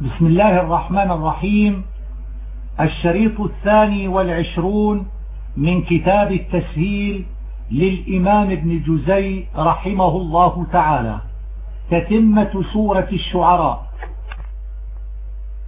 بسم الله الرحمن الرحيم. الشريط الثاني والعشرون من كتاب التسهيل للإمام ابن جزي رحمه الله تعالى. تتمة سورة الشعراء.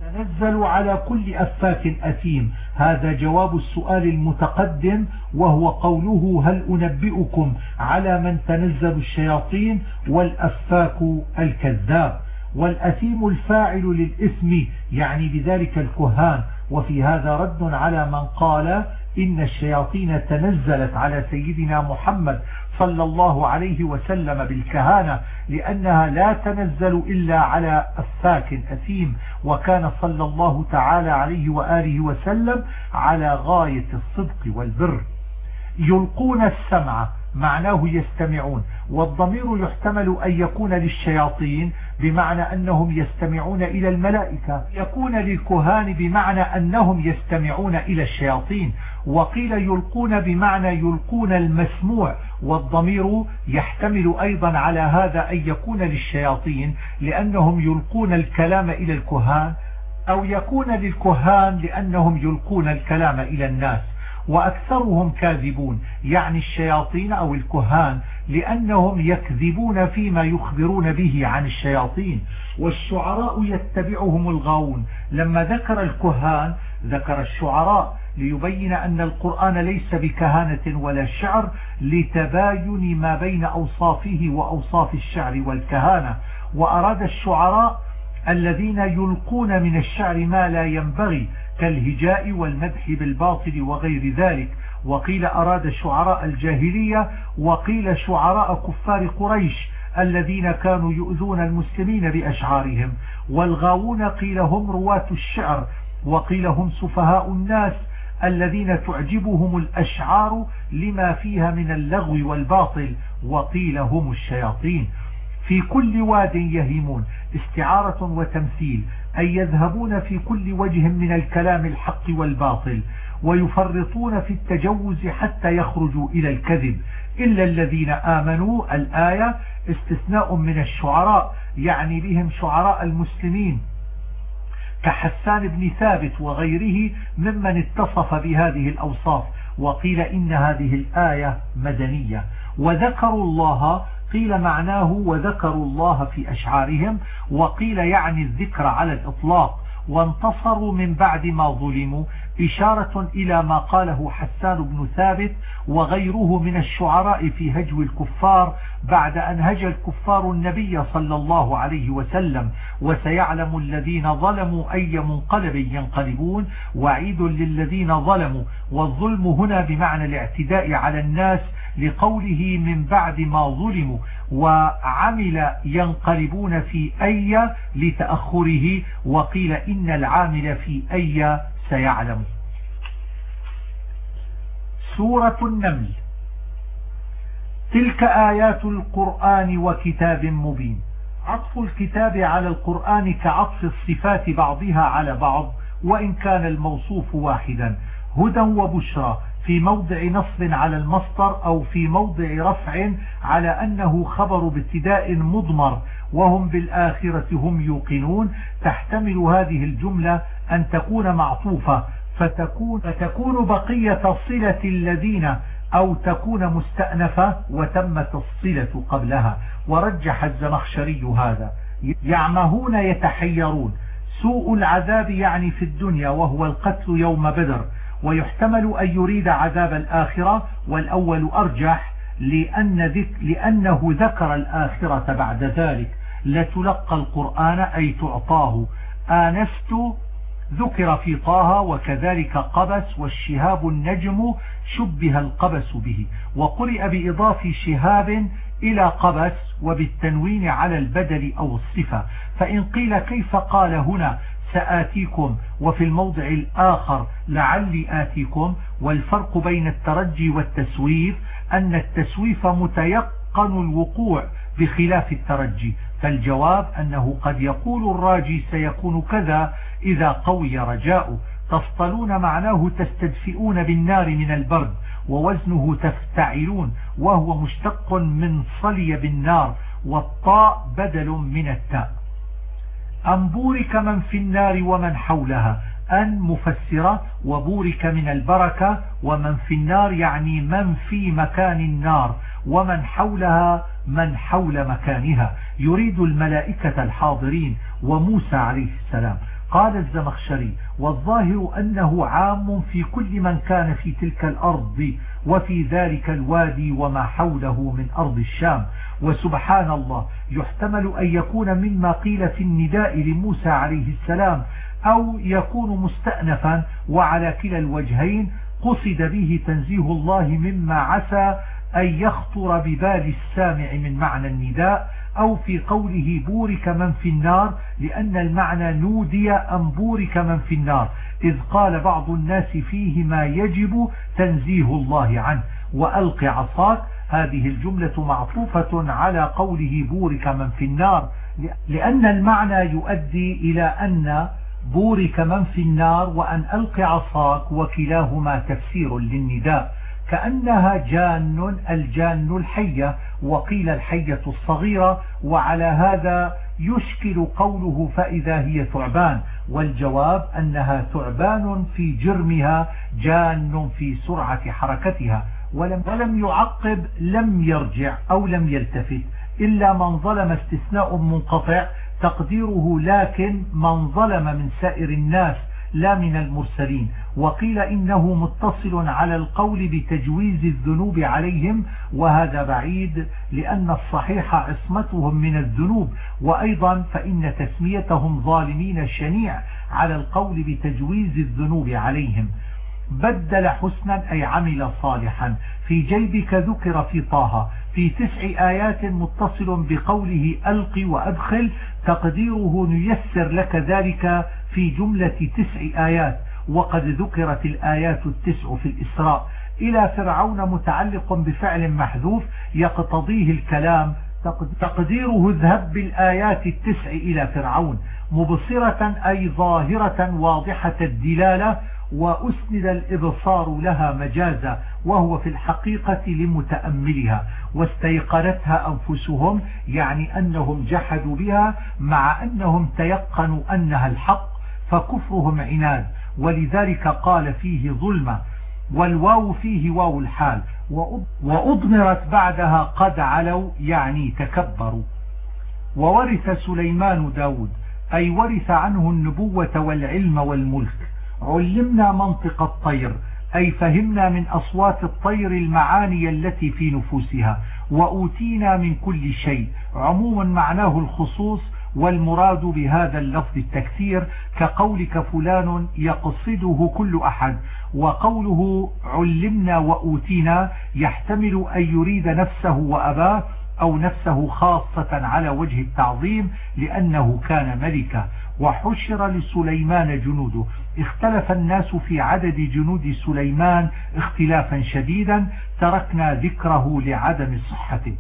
تنزل على كل أفاك أثيم. هذا جواب السؤال المتقدم وهو قوله هل أنبئكم على من تنزل الشياطين والأفاك الكذاب؟ والأثيم الفاعل للإثم يعني بذلك الكهان وفي هذا رد على من قال إن الشياطين تنزلت على سيدنا محمد صلى الله عليه وسلم بالكهانة لأنها لا تنزل إلا على أفاك أثيم وكان صلى الله تعالى عليه وآله وسلم على غاية الصدق والبر. يلقون السمع معناه يستمعون والضمير يحتمل أن يكون للشياطين بمعنى أنهم يستمعون إلى الملائكة. يكون للكهان بمعنى أنهم يستمعون إلى الشياطين. وقيل يلقون بمعنى يلقون المسموع. والضمير يحتمل أيضا على هذا أن يكون للشياطين لأنهم يلقون الكلام إلى الكهان أو يكون للكهان لأنهم يلقون الكلام إلى الناس. وأكثرهم كاذبون يعني الشياطين أو الكهان لأنهم يكذبون فيما يخبرون به عن الشياطين. والشعراء يتبعهم الغاوون. لما ذكر الكهان ذكر الشعراء ليبين أن القرآن ليس بكهانة ولا شعر لتباين ما بين أوصافه وأوصاف الشعر والكهانة. وأراد الشعراء الذين يلقون من الشعر ما لا ينبغي كالهجاء والمدح بالباطل وغير ذلك. وقيل أراد شعراء الجاهلية وقيل شعراء كفار قريش الذين كانوا يؤذون المسلمين بأشعارهم. والغاوون قيل هم رواة الشعر وقيل هم سفهاء الناس الذين تعجبهم الأشعار لما فيها من اللغو والباطل وقيل هم الشياطين. في كل واد يهيمون استعارة وتمثيل. أي يذهبون في كل وجه من الكلام الحق والباطل ويفرطون في التجوز حتى يخرجوا إلى الكذب. إلا الذين آمنوا الآية استثناء من الشعراء يعني بهم شعراء المسلمين كحسان بن ثابت وغيره ممن اتصف بهذه الأوصاف وقيل إن هذه الآية مدنية. وذكروا الله قيل معناه وذكروا الله في أشعارهم وقيل يعني الذكر على الإطلاق وانتصروا من بعد ما ظلموا إشارة إلى ما قاله حسان بن ثابت وغيره من الشعراء في هجو الكفار بعد أن هجى الكفار النبي صلى الله عليه وسلم وسيعلم الذين ظلموا أي منقلب ينقلبون وعيد للذين ظلموا والظلم هنا بمعنى الاعتداء على الناس لقوله من بعد ما ظلموا وعمل ينقلبون في أي لتأخره وقيل إن العامل في أي سيعلم. سورة النمل. تلك آيات القرآن وكتاب مبين. عطف الكتاب على القرآن كعطف الصفات بعضها على بعض وإن كان الموصوف واحدا هدى وبشرى. في موضع نصب على المصدر أو في موضع رفع على أنه خبر بابتداء مضمر وهم بالآخرة هم يوقنون. تحتمل هذه الجملة أن تكون معطوفة فتكون, فتكون بقية صلة الذين أو تكون مستأنفة وتمت الصلة قبلها. ورجح الزمخشري هذا. يعمهون يتحيرون. سوء العذاب يعني في الدنيا وهو القتل يوم بدر. ويحتمل أن يريد عذاب الآخرة والأول أرجح لأن ذك لأنه ذكر الآخرة بعد ذلك. لتلقى القرآن أي تعطاه. آنست ذكر في طه وكذلك قبس والشهاب النجم شبه القبس به. وقرئ بإضاف شهاب إلى قبس وبالتنوين على البدل أو الصفة. فإن قيل كيف قال هنا؟ سآتيكم. وفي الموضع الآخر لعلي آتيكم. والفرق بين الترجي والتسويف أن التسويف متيقن الوقوع بخلاف الترجي. فالجواب أنه قد يقول الراجي سيكون كذا إذا قوي رجاؤه. تفطلون معناه تستدفئون بالنار من البرد ووزنه تفتعلون وهو مشتق من صلي بالنار والطاء بدل من التاء. أم بورك من في النار ومن حولها أن مفسرة وبورك من البركة ومن في النار يعني من في مكان النار ومن حولها من حول مكانها. يريد الملائكة الحاضرين وموسى عليه السلام. قال الزمخشري والظاهر أنه عام في كل من كان في تلك الأرض وفي ذلك الوادي وما حوله من أرض الشام. وسبحان الله يحتمل أن يكون مما قيل في النداء لموسى عليه السلام أو يكون مستأنفا وعلى كلا الوجهين قصد به تنزيه الله مما عسى أن يخطر ببال السامع من معنى النداء أو في قوله بورك من في النار لأن المعنى نودي أم بورك من في النار. إذ قال بعض الناس فيه ما يجب تنزيه الله عنه. وألق عصاك. هذه الجملة معطوفة على قوله بورك من في النار. لأن المعنى يؤدي إلى أن بورك من في النار وأن ألق عصاك وكلاهما تفسير للنداء. كأنها جان الجان الحية. وقيل الحية الصغيرة وعلى هذا يشكل قوله فإذا هي ثعبان. والجواب أنها ثعبان في جرمها جان في سرعة حركتها. ولم, ولم يعقب لم يرجع أو لم يلتفت. إلا من ظلم استثناء منقطع تقديره لكن من ظلم من سائر الناس. لا من المرسلين. وقيل إنه متصل على القول بتجويز الذنوب عليهم وهذا بعيد لأن الصحيح عصمتهم من الذنوب. وأيضا فإن تسميتهم ظالمين شنيع على القول بتجويز الذنوب عليهم. بدل حسنا أي عمل صالحا. في جيبك ذكر في طه في تسع آيات متصل بقوله ألق وأدخل تقديره نيسر لك ذلك في جملة تسع آيات وقد ذكرت الآيات التسع في الإسراء. إلى فرعون متعلق بفعل محذوف يقتضيه الكلام تقديره اذهب بالآيات التسع إلى فرعون. مبصرة أي ظاهرة واضحة الدلالة وأسند الإبصار لها مجازا وهو في الحقيقة لمتأملها. واستيقنتها أنفسهم يعني أنهم جحدوا بها مع أنهم تيقنوا أنها الحق. فكفرهم عناد. ولذلك قال فيه ظلمة. والواو فيه واو الحال. وأضمرت بعدها قد علوا يعني تكبروا. وورث سليمان داود. أي ورث عنه النبوة والعلم والملك. علمنا منطق الطير. أي فهمنا من أصوات الطير المعاني التي في نفوسها. وأوتينا من كل شيء. عموما معناه الخصوص والمراد بهذا اللفظ التكثير كقولك فلان يقصده كل أحد وقوله علمنا وأوتينا يحتمل أن يريد نفسه وأباه أو نفسه خاصة على وجه التعظيم لأنه كان ملكا. وحشر لسليمان جنوده. اختلف الناس في عدد جنود سليمان اختلافا شديدا تركنا ذكره لعدم صحته.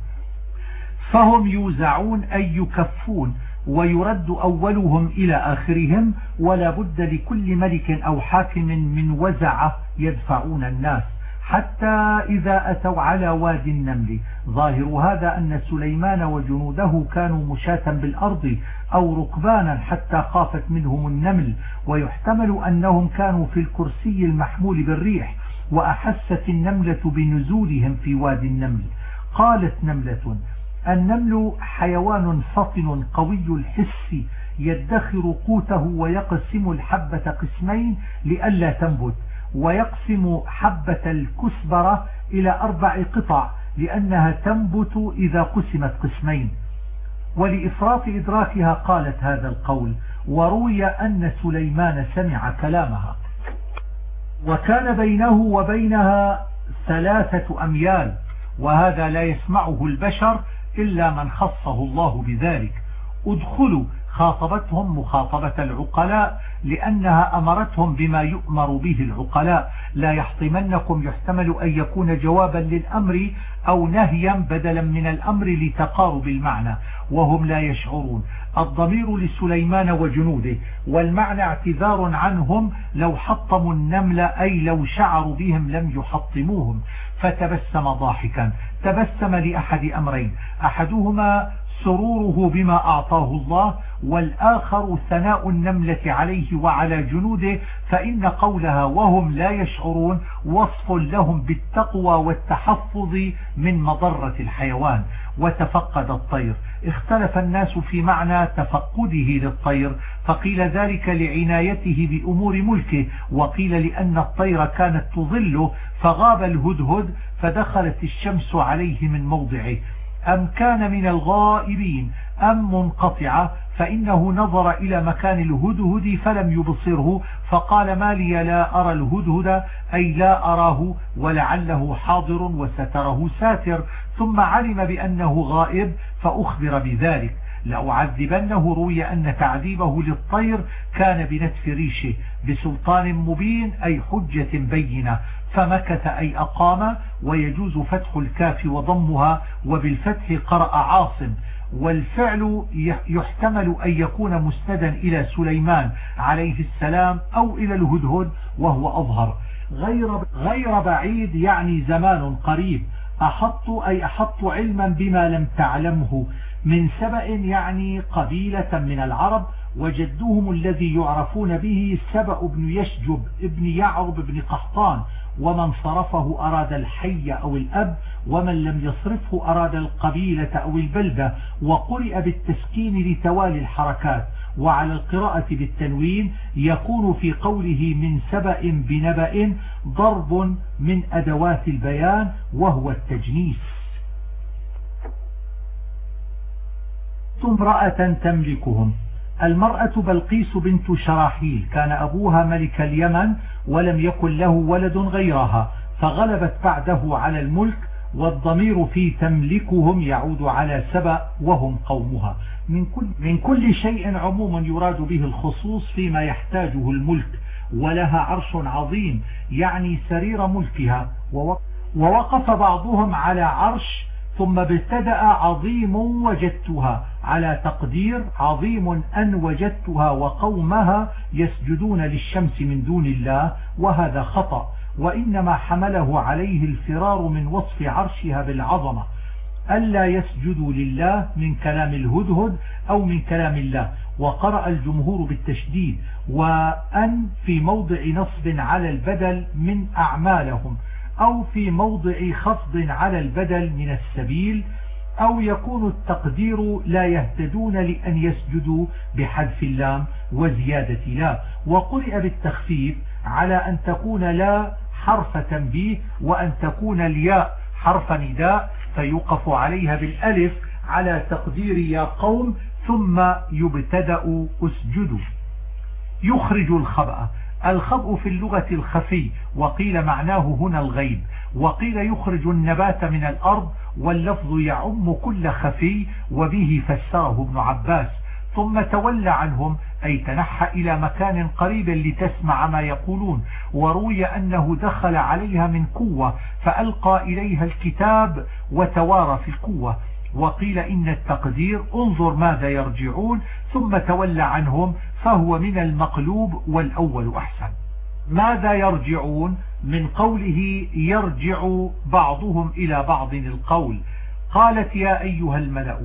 فهم يوزعون أي يكفون. ويرد أولهم إلى آخرهم ولا بد لكل ملك أو حاكم من وزعة يدفعون الناس حتى إذا أتوا على وادي النمل. ظاهر هذا أن سليمان وجنوده كانوا مشاة بالأرض أو ركبانا حتى خافت منهم النمل ويحتمل أنهم كانوا في الكرسي المحمول بالريح وأحست النملة بنزولهم في وادي النمل. قالت نملة النمل حيوان فطن قوي الحس يدخر قوته ويقسم الحبة قسمين لئلا تنبت ويقسم حبة الكسبرة إلى أربع قطع لأنها تنبت إذا قسمت قسمين. ولإفراط إدراكها قالت هذا القول وروي أن سليمان سمع كلامها. وكان بينه وبينها ثلاثة أميال وهذا لا يسمعه البشر إلا من خصه الله بذلك. ادخلوا خاطبتهم مخاطبة العقلاء لأنها أمرتهم بما يؤمر به العقلاء. لا يحطمنكم يحتمل أن يكون جوابا للأمر أو نهيا بدلا من الأمر لتقارب المعنى وهم لا يشعرون. الضمير لسليمان وجنوده والمعنى اعتذار عنهم لو حطموا النمل أي لو شعروا بهم لم يحطموهم. فتبسم ضاحكا. تبسم لأحد أمرين. أحدهما سروره بما أعطاه الله والآخر ثناء النملة عليه وعلى جنوده فإن قولها وهم لا يشعرون وصف لهم بالتقوى والتحفظ من مضرة الحيوان. وتفقد الطير. اختلف الناس في معنى تفقده للطير. فقيل ذلك لعنايته بأمور ملكه وقيل لأن الطير كانت تظله فغاب الهدهد فدخلت الشمس عليه من موضعه. أم كان من الغائبين؟ أم منقطعة؟ فإنه نظر إلى مكان الهدهد فلم يبصره فقال ما لي لا أرى الهدهد أي لا أراه ولعله حاضر وستره ساتر ثم علم بأنه غائب فأخبر بذلك. لأعذبنه روي أن تعذيبه للطير كان بنتف ريشه بسلطان مبين أي حجة بينة فمكث أي أقام ويجوز فتح الكاف وضمها وبالفتح قرأ عاصم. والفعل يحتمل أن يكون مسندا إلى سليمان عليه السلام أو إلى الهدهد وهو أظهر. غير, غير بعيد يعني زمان قريب. أحط أي أحط علما بما لم تعلمه. من سبأ يعني قبيلة من العرب وجدهم الذي يعرفون به سبأ بن يشجب ابن يعرب بن قحطان ومن صرفه أراد الحي أو الأب ومن لم يصرفه أراد القبيلة أو البلدة وقرئ بالتسكين لتوالي الحركات وعلى القراءة بالتنوين يكون في قوله من سبأ بنبأ ضرب من أدوات البيان وهو التجنيس. امرأة تملكهم. المرأة بلقيس بنت شراحيل. كان أبوها ملك اليمن ولم يكن له ولد غيرها. فغلبت بعده على الملك والضمير في تملكهم يعود على سبأ وهم قومها. من كل, من كل شيء عموما يراد به الخصوص فيما يحتاجه الملك. ولها عرش عظيم يعني سرير ملكها. ووقف بعضهم على عرش ثم ابتدأ عظيم وجدتها على تقدير عظيم أن وجدتها وقومها يسجدون للشمس من دون الله وهذا خطأ وإنما حمله عليه الفرار من وصف عرشها بالعظمة. ألا يسجدوا لله من كلام الهدهد أو من كلام الله. وقرأ الجمهور بالتشديد وأن في موضع نصب على البدل من أعمالهم. أو في موضع خفض على البدل من السبيل أو يكون التقدير لا يهتدون لأن يسجدوا بحذف اللام وزيادة لا. وقرئ بالتخفيف على أن تكون لا حرف تنبيه وأن تكون الياء حرف نداء فيوقف عليها بالألف على تقدير يا قوم ثم يبتدأ أسجدوا يخرج الخبأ. الخبء في اللغة الخفي وقيل معناه هنا الغيب. وقيل يخرج النبات من الأرض واللفظ يعم كل خفي وبه فسره ابن عباس. ثم تولى عنهم أي تنحى إلى مكان قريب لتسمع ما يقولون. وروي أنه دخل عليها من قوة فألقى إليها الكتاب وتوارى في القوة. وقيل إن التقدير انظر ماذا يرجعون ثم تولى عنهم فهو من المقلوب والأول أحسن. ماذا يرجعون؟ من قوله يرجع بعضهم إلى بعض القول. قالت يا أيها الملأ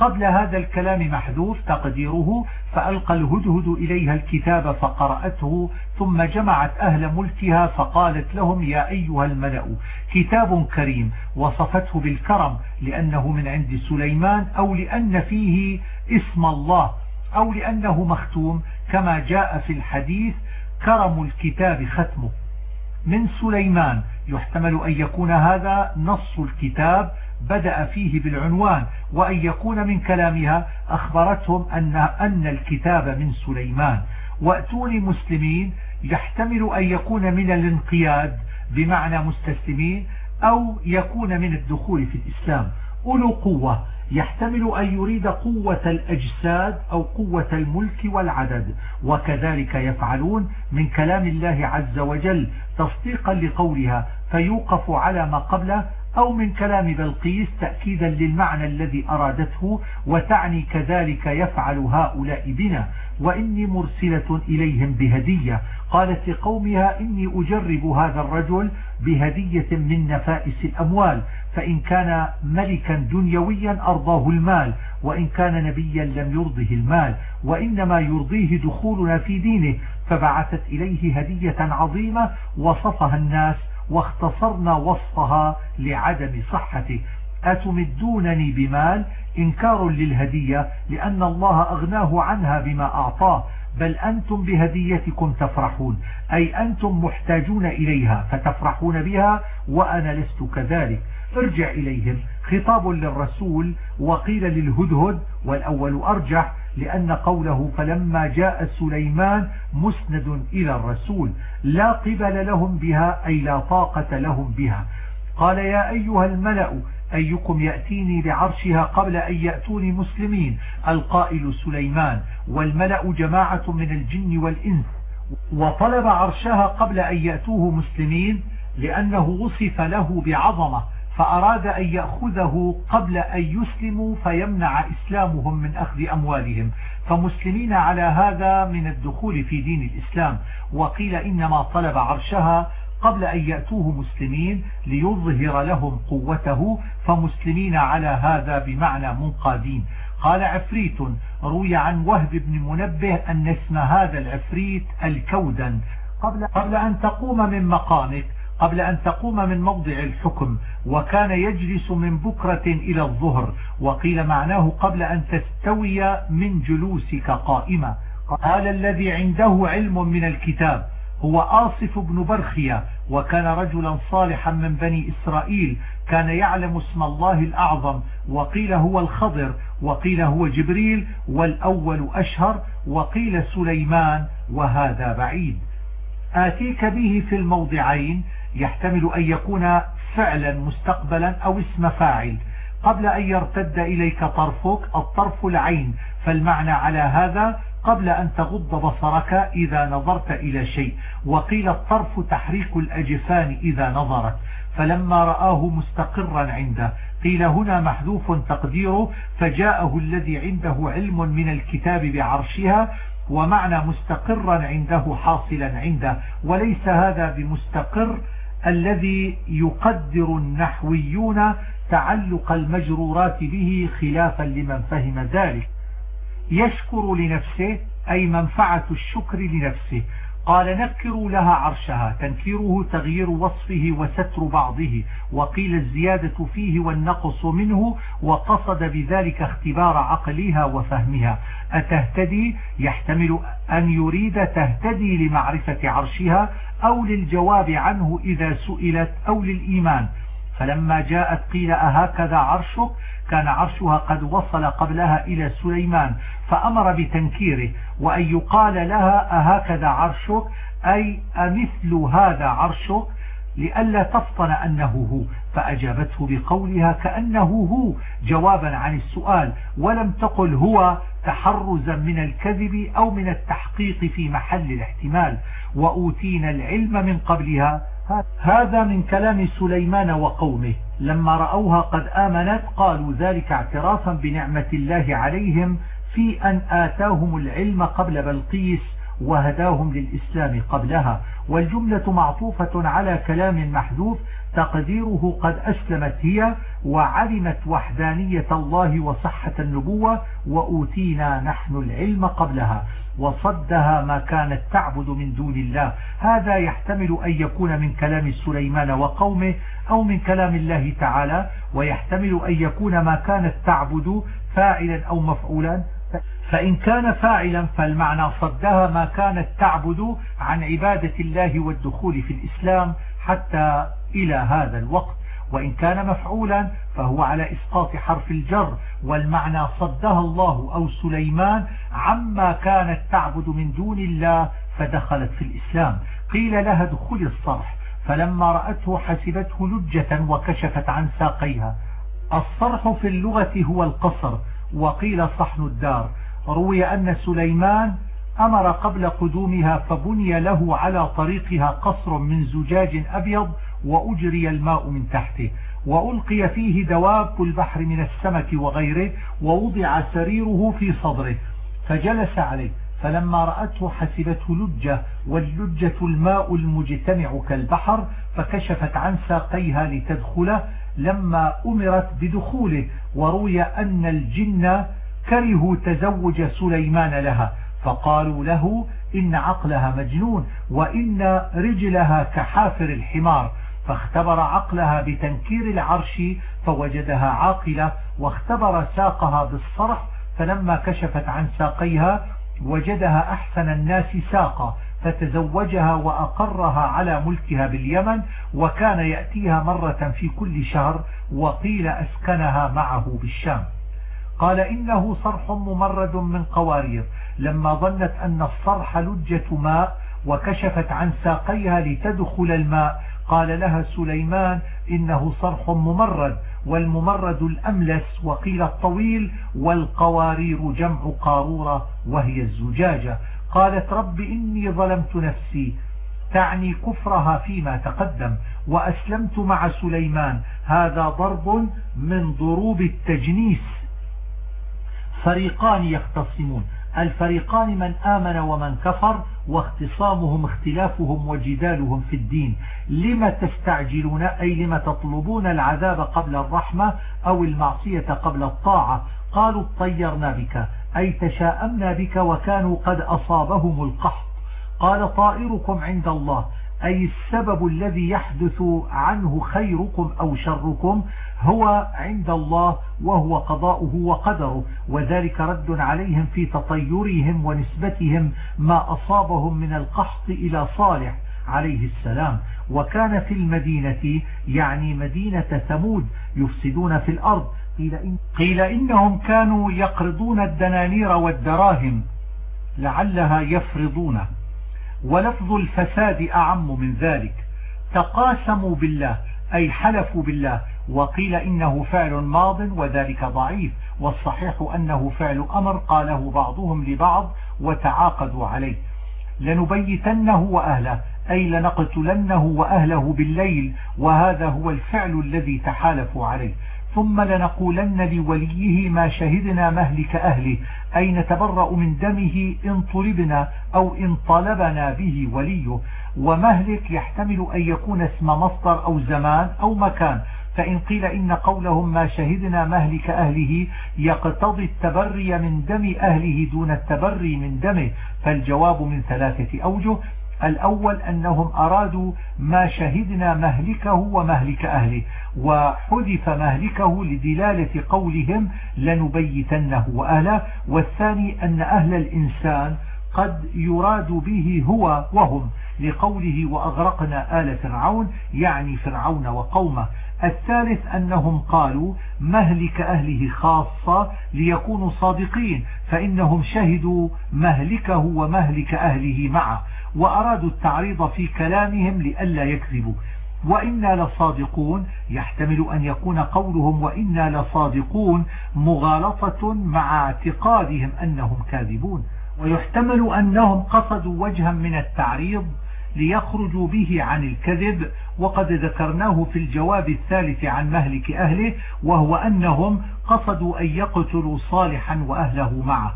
قبل هذا الكلام محذوف تقديره فألقى الهدهد إليها الكتاب فقرأته ثم جمعت أهل ملكها فقالت لهم يا أيها الملأ كتاب كريم وصفته بالكرم لأنه من عند سليمان أو لأن فيه اسم الله. أو لأنه مختوم كما جاء في الحديث كرم الكتاب ختمه. من سليمان يحتمل أن يكون هذا نص الكتاب بدأ فيه بالعنوان وأن يكون من كلامها أخبرتهم أن, أن الكتاب من سليمان. وأتوني مسلمين يحتمل أن يكون من الانقياد بمعنى مستسلمين أو يكون من الدخول في الإسلام. أولو قوة. يحتمل أن يريد قوة الأجساد أو قوة الملك والعدد وكذلك يفعلون من كلام الله عز وجل تصديقا لقولها فيوقف على ما قبله أو من كلام بلقيس تأكيدا للمعنى الذي أرادته وتعني كذلك يفعل هؤلاء بنا. وإني مرسلة إليهم بهدية. قالت لقومها إني أجرب هذا الرجل بهدية من نفائس الأموال. فإن كان ملكا دنيويا أرضاه المال وإن كان نبيا لم يرضه المال وإنما يرضيه دخولنا في دينه فبعثت إليه هدية عظيمة وصفها الناس واختصرنا وصفها لعدم صحته. أتمدونني بمال؟ إنكار للهدية لأن الله أغناه عنها بما أعطاه. بل أنتم بهديتكم تفرحون أي أنتم محتاجون إليها فتفرحون بها وأنا لست كذلك. ارجع إليهم. خطاب للرسول وقيل للهدهد والأول أرجح لأن قوله فلما جاء سليمان مسند إلى الرسول لا قبل لهم بها أي لا طاقة لهم بها. قال يا أيها الملأ أيكم يأتيني بعرشها قبل أن يأتوني مسلمين؟ القائل سليمان. والملأ جماعة من الجن والإنس. وطلب عرشها قبل أن يأتوه مسلمين لأنه وصف له بعظمة. فأراد أن يأخذه قبل أن يسلموا فيمنع إسلامهم من أخذ أموالهم. فمسلمين على هذا من الدخول في دين الإسلام. وقيل إنما طلب عرشها قبل أن يأتوه مسلمين ليظهر لهم قوته. فمسلمين على هذا بمعنى منقادين. قال عفريت روي عن وهب بن منبه أن اسم هذا العفريت الكودن. قبل, قبل أن تقوم من مقامك قبل أن تقوم من موضع الحكم وكان يجلس من بكرة إلى الظهر وقيل معناه قبل أن تستوي من جلوسك قائمة. قال الذي عنده علم من الكتاب هو آصف بن برخية وكان رجلا صالحا من بني إسرائيل كان يعلم اسم الله الأعظم وقيل هو الخضر وقيل هو جبريل والأول أشهر وقيل سليمان وهذا بعيد. آتيك به في الموضعين يحتمل أن يكون فعلا مستقبلا أو اسم فاعل. قبل أن يرتد إليك طرفك الطرف العين فالمعنى على هذا قبل أن تغض بصرك إذا نظرت إلى شيء وقيل الطرف تحريك الأجفان إذا نظرت فلما رآه مستقرا عنده قيل هنا محذوف تقديره فجاءه الذي عنده علم من الكتاب بعرشها ومعنى مستقرا عنده حاصلا عنده وليس هذا بمستقر الذي يقدر النحويون تعلق المجرورات به خلافا لمن فهم ذلك. يشكر لنفسه أي منفعة الشكر لنفسه. قال نكروا لها عرشها تنكيره تغيير وصفه وستر بعضه وقيل الزيادة فيه والنقص منه وقصد بذلك اختبار عقلها وفهمها. أتهتدي؟ يحتمل أن يريد تهتدي لمعرفة عرشها أو للجواب عنه إذا سئلت أو للإيمان. فلما جاءت قيل أهكذا عرشك؟ كان عرشها قد وصل قبلها إلى سليمان فأمر بتنكيره وأن يقال لها أهكذا عرشك؟ أي أمثل هذا عرشك؟ لئلا تفطن أنه هو. فأجابته بقولها كأنه هو. جوابا عن السؤال. ولم تقل هو تحرزا من الكذب أو من التحقيق في محل الاحتمال. وأوتينا العلم من قبلها. هذا من كلام سليمان وقومه. لما رأوها قد آمنت قالوا ذلك اعترافا بنعمة الله عليهم في أن آتاهم العلم قبل بلقيس وهداهم للإسلام قبلها والجملة معطوفة على كلام محذوف تقديره قد أسلمت هي وعلمت وحدانية الله وصحة النبوة وأوتينا نحن العلم قبلها وصدها ما كانت تعبد من دون الله. هذا يحتمل أن يكون من كلام سليمان وقومه أو من كلام الله تعالى ويحتمل أن يكون ما كانت تعبد فاعلا أو مفعولا. فإن كان فاعلا فالمعنى صدها ما كانت تعبد عن عبادة الله والدخول في الإسلام حتى إلى هذا الوقت. وإن كان مفعولا فهو على إسقاط حرف الجر والمعنى صدها الله أو سليمان عما كانت تعبد من دون الله فدخلت في الإسلام. قيل لها دخل الصرح. فلما رأته حسبته لجة وكشفت عن ساقيها. الصرح في اللغة هو القصر وقيل صحن الدار. روي أن سليمان أمر قبل قدومها فبني له على طريقها قصر من زجاج أبيض وأجري الماء من تحته وألقي فيه دواب البحر من السمك وغيره ووضع سريره في صدره فجلس عليه فلما رأته حسبته لجة واللجة الماء المجتمع كالبحر فكشفت عن ساقيها لتدخله لما أمرت بدخوله وروي أن الجن كرهوا تزوج سليمان لها فقالوا له إن عقلها مجنون وإن رجلها كحافر الحمار فاختبر عقلها بتنكير العرش فوجدها عاقلة واختبر ساقها بالصرح فلما كشفت عن ساقيها وجدها أحسن الناس ساقا فتزوجها وأقرها على ملكها باليمن وكان يأتيها مرة في كل شهر وقيل أسكنها معه بالشام. قال إنه صرح ممرد من قوارير. لما ظنت أن الصرح لجة ماء وكشفت عن ساقيها لتدخل الماء قال لها سليمان إنه صرح ممرد والممرد الأملس وقيل الطويل والقوارير جمع قارورة وهي الزجاجة. قالت رب إني ظلمت نفسي تعني كفرها فيما تقدم وأسلمت مع سليمان هذا ضرب من ضروب التجنيس. فريقان يختصمون. الفريقان من آمن ومن كفر واختصامهم اختلافهم وجدالهم في الدين. لما تستعجلون أي لما تطلبون العذاب قبل الرحمة أو المعصية قبل الطاعة؟ قالوا اطيرنا بك. أي تشاءمنا بك وكانوا قد أصابهم القحط. قال طائركم عند الله. أي السبب الذي يحدث عنه خيركم أو شركم هو عند الله وهو قضاؤه وقدره وذلك رد عليهم في تطيرهم ونسبتهم ما أصابهم من القحط إلى صالح عليه السلام. وكان في المدينة يعني مدينة ثمود يفسدون في الأرض. قيل, إن قيل إنهم كانوا يقرضون الدنانير والدراهم لعلها يفرضونه ولفظ الفساد أعم من ذلك. تقاسموا بالله أي حلفوا بالله وقيل إنه فعل ماض وذلك ضعيف والصحيح أنه فعل أمر قاله بعضهم لبعض وتعاقدوا عليه. لنبيتنه وأهله أي لنقتلنه وأهله بالليل وهذا هو الفعل الذي تحالفوا عليه. ثم لنقولن لوليه ما شهدنا مهلك أهله أي نتبرأ من دمه إن طلبنا أو إن طلبنا به وليه. ومهلك يحتمل أن يكون اسم مصدر أو زمان أو مكان. فإن قيل إن قولهم ما شهدنا مهلك أهله يقتضي التبري من دم أهله دون التبري من دمه. فالجواب من ثلاثة أوجه. الأول أنهم أرادوا ما شهدنا مهلكه ومهلك أهله وحذف مهلكه لدلالة قولهم لنبيتنه وأهله والثاني أن أهل الإنسان قد يراد به هو وهم لقوله وأغرقنا آل فرعون يعني فرعون وقومه. الثالث أنهم قالوا مهلك أهله خاصة ليكونوا صادقين فإنهم شهدوا مهلكه ومهلك أهله معه. وأرادوا التعريض في كلامهم لئلا يكذبوا. وإنا لصادقون يحتمل أن يكون قولهم وإنا لصادقون مغالطة مع اعتقادهم أنهم كاذبون. ويحتمل أنهم قصدوا وجها من التعريض ليخرجوا به عن الكذب وقد ذكرناه في الجواب الثالث عن مهلك أهله وهو أنهم قصدوا أن يقتلوا صالحا وأهله معه.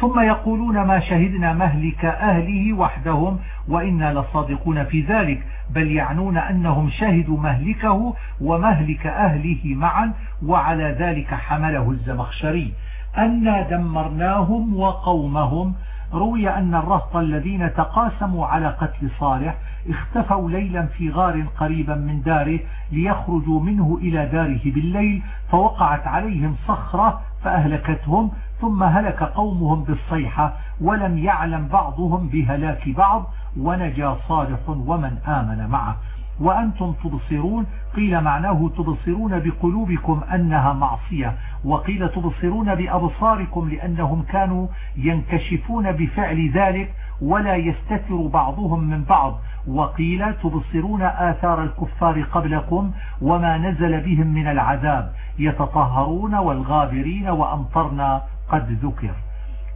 ثم يقولون ما شهدنا مهلك أهله وحدهم وإنا لصادقون في ذلك بل يعنون أنهم شهدوا مهلكه ومهلك أهله معا وعلى ذلك حمله الزمخشري. أنا دمرناهم وقومهم. روي أن الرهط الذين تقاسموا على قتل صالح اختفوا ليلا في غار قريبا من داره ليخرجوا منه إلى داره بالليل فوقعت عليهم صخرة فأهلكتهم ثم هلك قومهم بالصيحة ولم يعلم بعضهم بهلاك بعض ونجا صالح ومن آمن معه. وأنتم تبصرون؟ قيل معناه تبصرون بقلوبكم أنها معصية وقيل تبصرون بأبصاركم لأنهم كانوا ينكشفون بفعل ذلك ولا يستتر بعضهم من بعض. وقيل تبصرون آثار الكفار قبلكم وما نزل بهم من العذاب يتطهرون والغابرين وأمطرنا قد ذكر.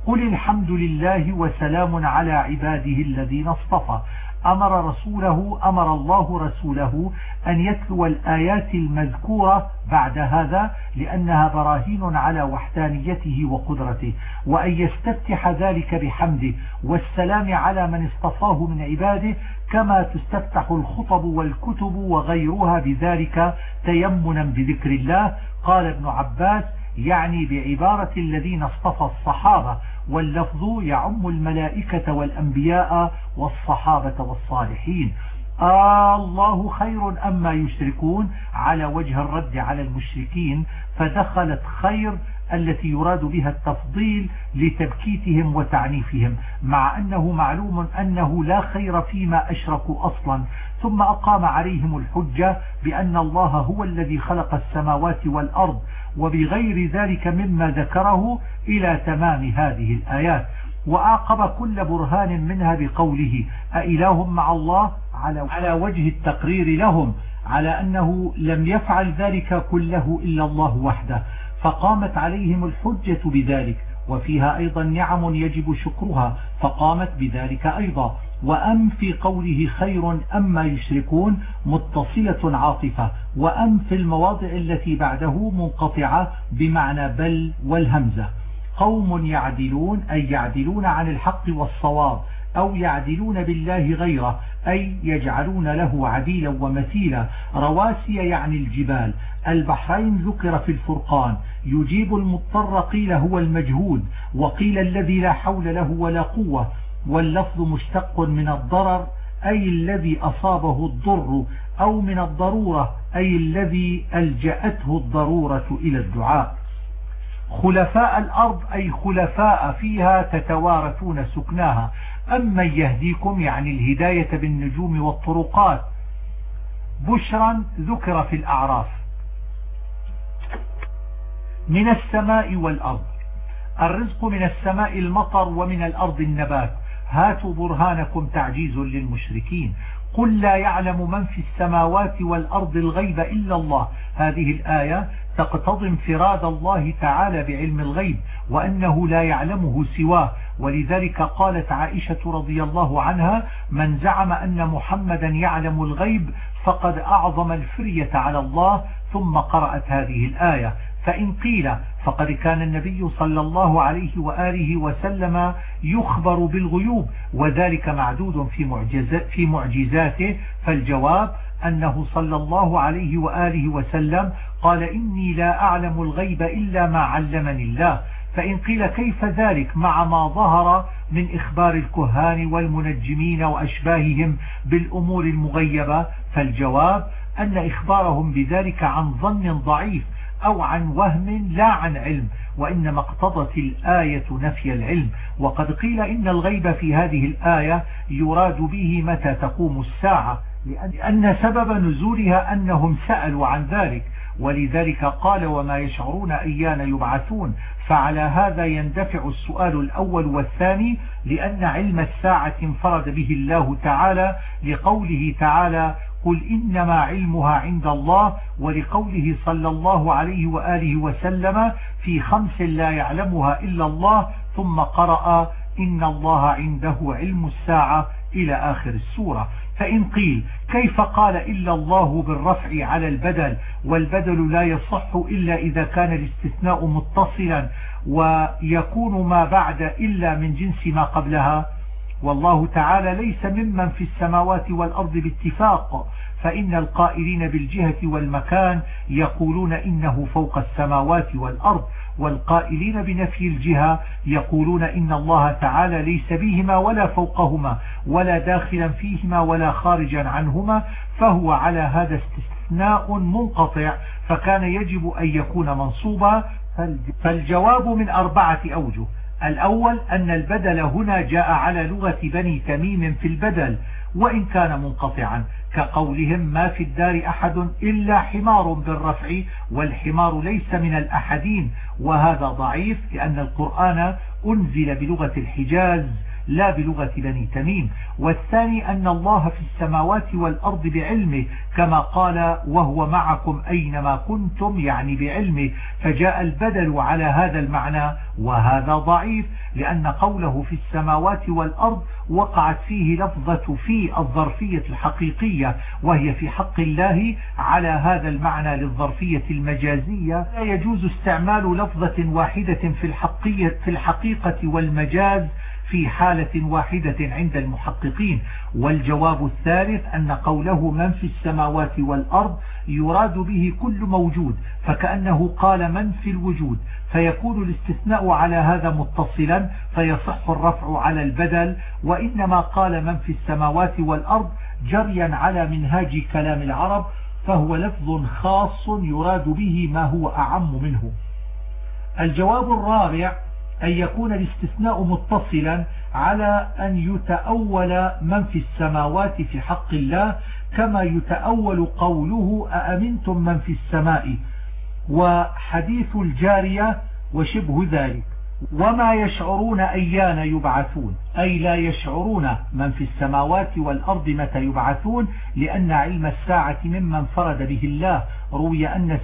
قل الحمد لله وسلام على عباده الذين اصطفى. أمر رسوله أمر الله رسوله أن يتلو الآيات المذكورة بعد هذا لأنها براهين على وحدانيته وقدرته وأن يستفتح ذلك بحمده. والسلام على من اصطفاه من عباده كما تستفتح الخطب والكتب وغيرها بذلك تيمنا بذكر الله. قال ابن عباس يعني بعبارة الذين اصطفى الصحابة واللفظ يعم الملائكة والأنبياء والصحابة والصالحين. آه الله خير أما يشركون على وجه الرد على المشركين فدخلت خير التي يراد بها التفضيل لتبكيتهم وتعنيفهم مع أنه معلوم أنه لا خير فيما أشركوا أصلا. ثم أقام عليهم الحجة بأن الله هو الذي خلق السماوات والأرض وبغير ذلك مما ذكره إلى تمام هذه الآيات. وأعقب كل برهان منها بقوله أإله مع الله على وجه التقرير لهم على أنه لم يفعل ذلك كله إلا الله وحده فقامت عليهم الحجة بذلك وفيها أيضا نعم يجب شكرها فقامت بذلك أيضا. وأم في قوله خير أما يشركون متصلة عاطفة وأم في المواضع التي بعده منقطعة بمعنى بل والهمزة. قوم يعدلون أي يعدلون عن الحق والصواب أو يعدلون بالله غيره أي يجعلون له عديلا ومثيلا. رواسي يعني الجبال. البحرين ذكر في الفرقان. يجيب المضطر قيل هو المجهود وقيل الذي لا حول له ولا قوة. واللفظ مشتق من الضرر أي الذي أصابه الضر أو من الضرورة أي الذي ألجأته الضرورة إلى الدعاء. خلفاء الأرض أي خلفاء فيها تتوارثون سكناها. أما يهديكم يعني الهداية بالنجوم والطرقات بشرا ذكر في الأعراف. من السماء والأرض. الرزق من السماء المطر ومن الأرض النبات. هاتوا برهانكم تعجيز للمشركين. قل لا يعلم من في السماوات والأرض الغيب إلا الله. هذه الآية تقتضي انفراد الله تعالى بعلم الغيب وأنه لا يعلمه سواه. ولذلك قالت عائشة رضي الله عنها من زعم أن محمدا يعلم الغيب فقد أعظم الفرية على الله. ثم قرأت هذه الآية. فإن قيل فقد كان النبي صلى الله عليه وآله وسلم يخبر بالغيوب وذلك معدود في, في معجزاته فالجواب أنه صلى الله عليه وآله وسلم قال إني لا أعلم الغيب إلا ما علمني الله فإن قيل كيف ذلك مع ما ظهر من إخبار الكهان والمنجمين وأشباههم بالأمور المغيبة فالجواب أن إخبارهم بذلك عن ظن ضعيف أو عن وهم لا عن علم وإنما اقتضت الآية نفي العلم. وقد قيل إن الغيب في هذه الآية يراد به متى تقوم الساعة لأن سبب نزولها أنهم سألوا عن ذلك. ولذلك قال وما يشعرون أيان يبعثون فعلى هذا يندفع السؤال الأول والثاني لأن علم الساعة انفرد به الله تعالى لقوله تعالى قل إنما علمها عند الله ولقوله صلى الله عليه وآله وسلم في خمس لا يعلمها إلا الله ثم قرأ إن الله عنده علم الساعة إلى آخر السورة. فإن قيل كيف قال إلا الله بالرفع على البدل والبدل لا يصح إلا إذا كان الاستثناء متصلا ويكون ما بعد إلا من جنس ما قبلها؟ والله تعالى ليس ممن في السماوات والأرض باتفاق فإن القائلين بالجهة والمكان يقولون إنه فوق السماوات والأرض والقائلين بنفي الجهة يقولون إن الله تعالى ليس بهما ولا فوقهما ولا داخلا فيهما ولا خارجا عنهما فهو على هذا استثناء منقطع فكان يجب أن يكون منصوبا فالجواب من أربعة أوجه. الأول أن البدل هنا جاء على لغة بني تميم في البدل وإن كان منقطعا كقولهم ما في الدار أحد إلا حمار بالرفع والحمار ليس من الأحدين وهذا ضعيف لأن القرآن أنزل بلغة الحجاز. لا بلغة بني تميم. والثاني أن الله في السماوات والأرض بعلمه كما قال وهو معكم أينما كنتم يعني بعلمه. فجاء البدل على هذا المعنى وهذا ضعيف لأن قوله في السماوات والأرض وقعت فيه لفظة في الظرفية الحقيقية وهي في حق الله على هذا المعنى للظرفية المجازية. لا يجوز استعمال لفظة واحدة في في الحقيقة والمجاز في حالة واحدة عند المحققين والجواب الثالث أن قوله من في السماوات والأرض يراد به كل موجود فكأنه قال من في الوجود فيكون الاستثناء على هذا متصلا فيصح الرفع على البدل وإنما قال من في السماوات والأرض جريا على منهاج كلام العرب فهو لفظ خاص يراد به ما هو أعم منه. الجواب الرابع أن يكون الاستثناء متصلا على أن يتأول من في السماوات في حق الله كما يتأول قوله أأمنتم من في السماء؟ وحديث الجارية وشبه ذلك. وما يشعرون أيان يبعثون؟ أي لا يشعرون من في السماوات والأرض متى يبعثون لأن علم الساعة ممن فرد به الله. روي أن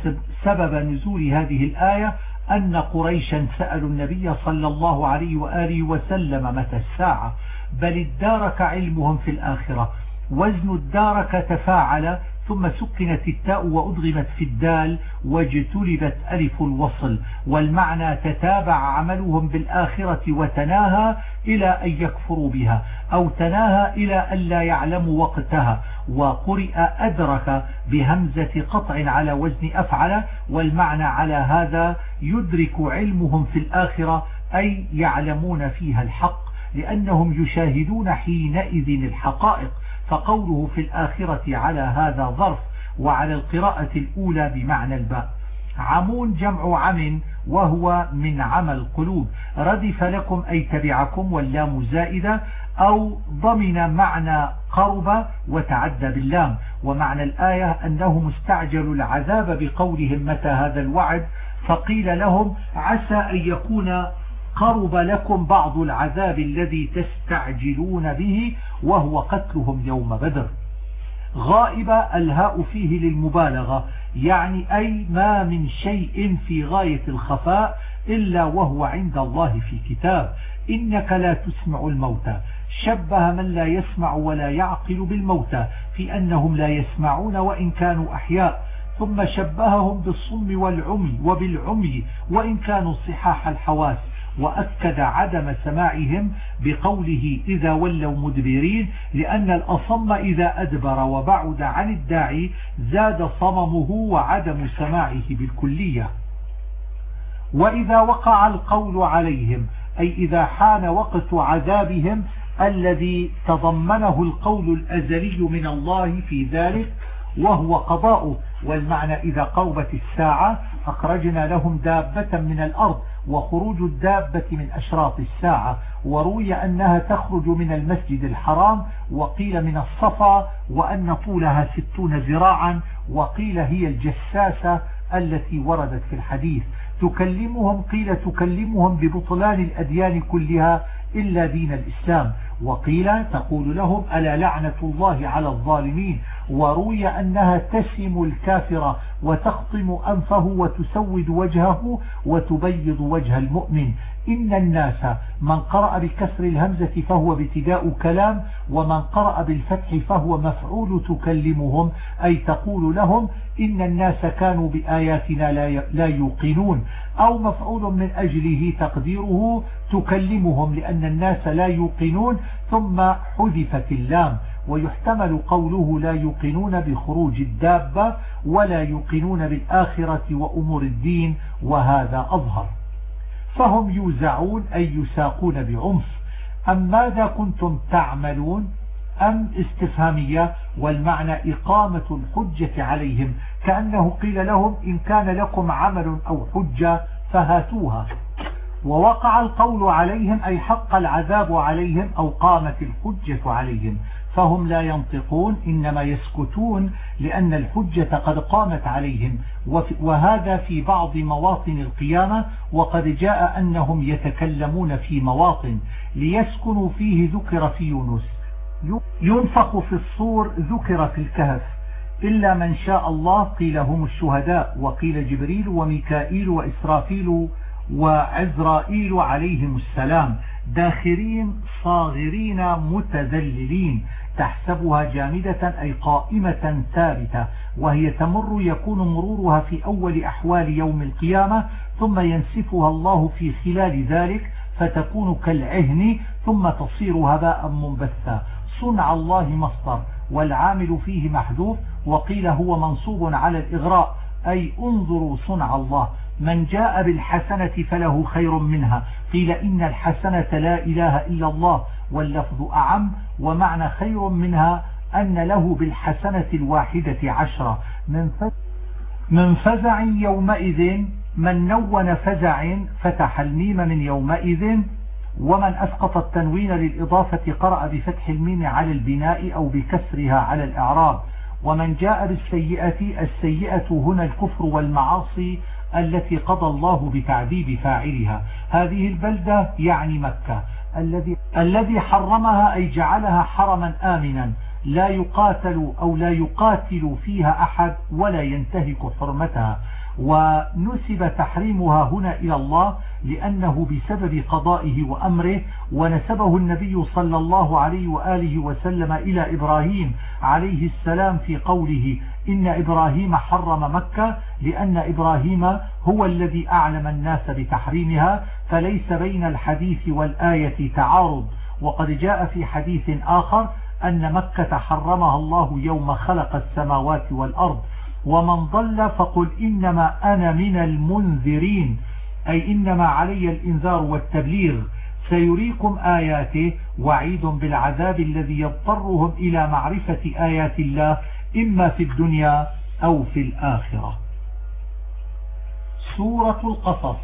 سبب نزول هذه الآية أن قريشا سألوا النبي صلى الله عليه وآله وسلم متى الساعة بل ادارك علمهم في الآخرة. وزن الدارك تفاعل ثم سكنت التاء وأدغمت في الدال واجتلبت ألف الوصل. والمعنى تتابع عملهم بالآخرة وتناهى إلى أن يكفروا بها أو تناهى إلى أن لا يعلموا وقتها. وقرئ أدرك بهمزة قطع على وزن أفعل والمعنى على هذا يدرك علمهم في الآخرة أي يعلمون فيها الحق لأنهم يشاهدون حينئذ الحقائق فقوله في الآخرة على هذا ظرف وعلى القراءة الأولى بمعنى الباء. عمون جمع عم وهو من عمى القلوب ردف لكم أي تبعكم واللام زائدة. أو ضمن معنى قرب وتعدى باللام. ومعنى الآية أنهم استعجلوا العذاب بقولهم متى هذا الوعد. فقيل لهم عسى أن يكون قرب لكم بعض العذاب الذي تستعجلون به وهو قتلهم يوم بدر. غائب الهاء فيه للمبالغة يعني أي ما من شيء في غاية الخفاء إلا وهو عند الله في كتاب. إنك لا تسمع الموتى. شبه من لا يسمع ولا يعقل بالموتى في أنهم لا يسمعون وإن كانوا أحياء. ثم شبههم بالصم والعمي وبالعمي وإن كانوا صحاح الحواس. وأكد عدم سماعهم بقوله إذا ولوا مدبرين لأن الأصم إذا أدبر وبعد عن الداعي زاد صممه وعدم سماعه بالكلية. وإذا وقع القول عليهم أي إذا حان وقت عذابهم الذي تضمنه القول الأزلي من الله في ذلك وهو قضاؤه. والمعنى إذا قربت الساعة أخرجنا لهم دابة من الأرض وخروج الدابة من أشراط الساعة. وروي أنها تخرج من المسجد الحرام وقيل من الصفا وأن طولها ستون ذراعا وقيل هي الجساسة التي وردت في الحديث. تكلمهم قيل تكلمهم ببطلان الأديان كلها إلا دين الإسلام. وقيل تقول لهم ألا لعنة الله على الظالمين وروي أنها تسم الكافر وتخطم أنفه وتسود وجهه وتبيض وجه المؤمن. إن الناس من قرأ بكسر الهمزة فهو ابتداء كلام ومن قرأ بالفتح فهو مفعول تكلمهم. أي تقول لهم إن الناس كانوا بآياتنا لا يوقنون. أو مفعول من أجله تقديره تكلمهم لأن الناس لا يوقنون ثم حذفت اللام ويحتمل قوله لا يوقنون بخروج الدابة ولا يوقنون بالآخرة وأمور الدين وهذا أظهر. فهم يوزعون أي يساقون بعنف أم ماذا كنتم تعملون؟ أم استفهامية والمعنى إقامة الحجة عليهم؟ كأنه قيل لهم إن كان لكم عمل أو حجة فهاتوها. ووقع القول عليهم أي حق العذاب عليهم أو قامت الحجة عليهم. فهم لا ينطقون إنما يسكتون لأن الحجة قد قامت عليهم. وهذا في بعض مواطن القيامة. وقد جاء أنهم يتكلمون في مواطن ليسكنوا فيه ذكر في يونس. ينفخ في الصور ذكر في الكهف إلا من شاء الله قيل هم الشهداء وقيل جبريل وميكائيل وإسرافيل وعزرائيل عليهم السلام داخرين صاغرين متذللين تحسبها جامدة أي قائمة ثابتة وهي تمر يكون مرورها في أول أحوال يوم القيامة ثم ينسفها الله في خلال ذلك فتكون كالعهن ثم تصير هباء منبثا. صنع الله مصدر والعامل فيه محذوف وقيل هو منصوب على الإغراء أي انظروا صنع الله من جاء بالحسنة فله خير منها قيل إن الحسنة لا إله إلا الله واللفظ أعم ومعنى خير منها أن له بالحسنة الواحدة عشرة. من فزع يومئذ من نون فزع فتح الميم من يومئذ ومن أسقط التنوين للإضافة قرأ بفتح الميم على البناء أو بكسرها على الإعراب. ومن جاء بالسيئة السيئة هنا الكفر والمعاصي التي قضى الله بتعذيب فاعلها. هذه البلدة يعني مكة. الذي الذي حرمها أي جعلها حرما آمنا. لا يقاتل أو لا يقاتل فيها أحد ولا ينتهك حرمتها. ونسب تحريمها هنا إلى الله لأنه بسبب قضائه وأمره ونسبه النبي صلى الله عليه وآله وسلم إلى إبراهيم عليه السلام في قوله إن إبراهيم حرم مكة لأن إبراهيم هو الذي أعلم الناس بتحريمها فليس بين الحديث والآية تعارض. وقد جاء في حديث آخر أن مكة حرمها الله يوم خلق السماوات والأرض. ومن ضل فقل إنما أنا من المنذرين. أي إنما علي الإنذار والتبليغ. سيريكم آياته وعيد بالعذاب الذي يضطرهم إلى معرفة آيات الله إما في الدنيا أو في الآخرة. سورة القصص.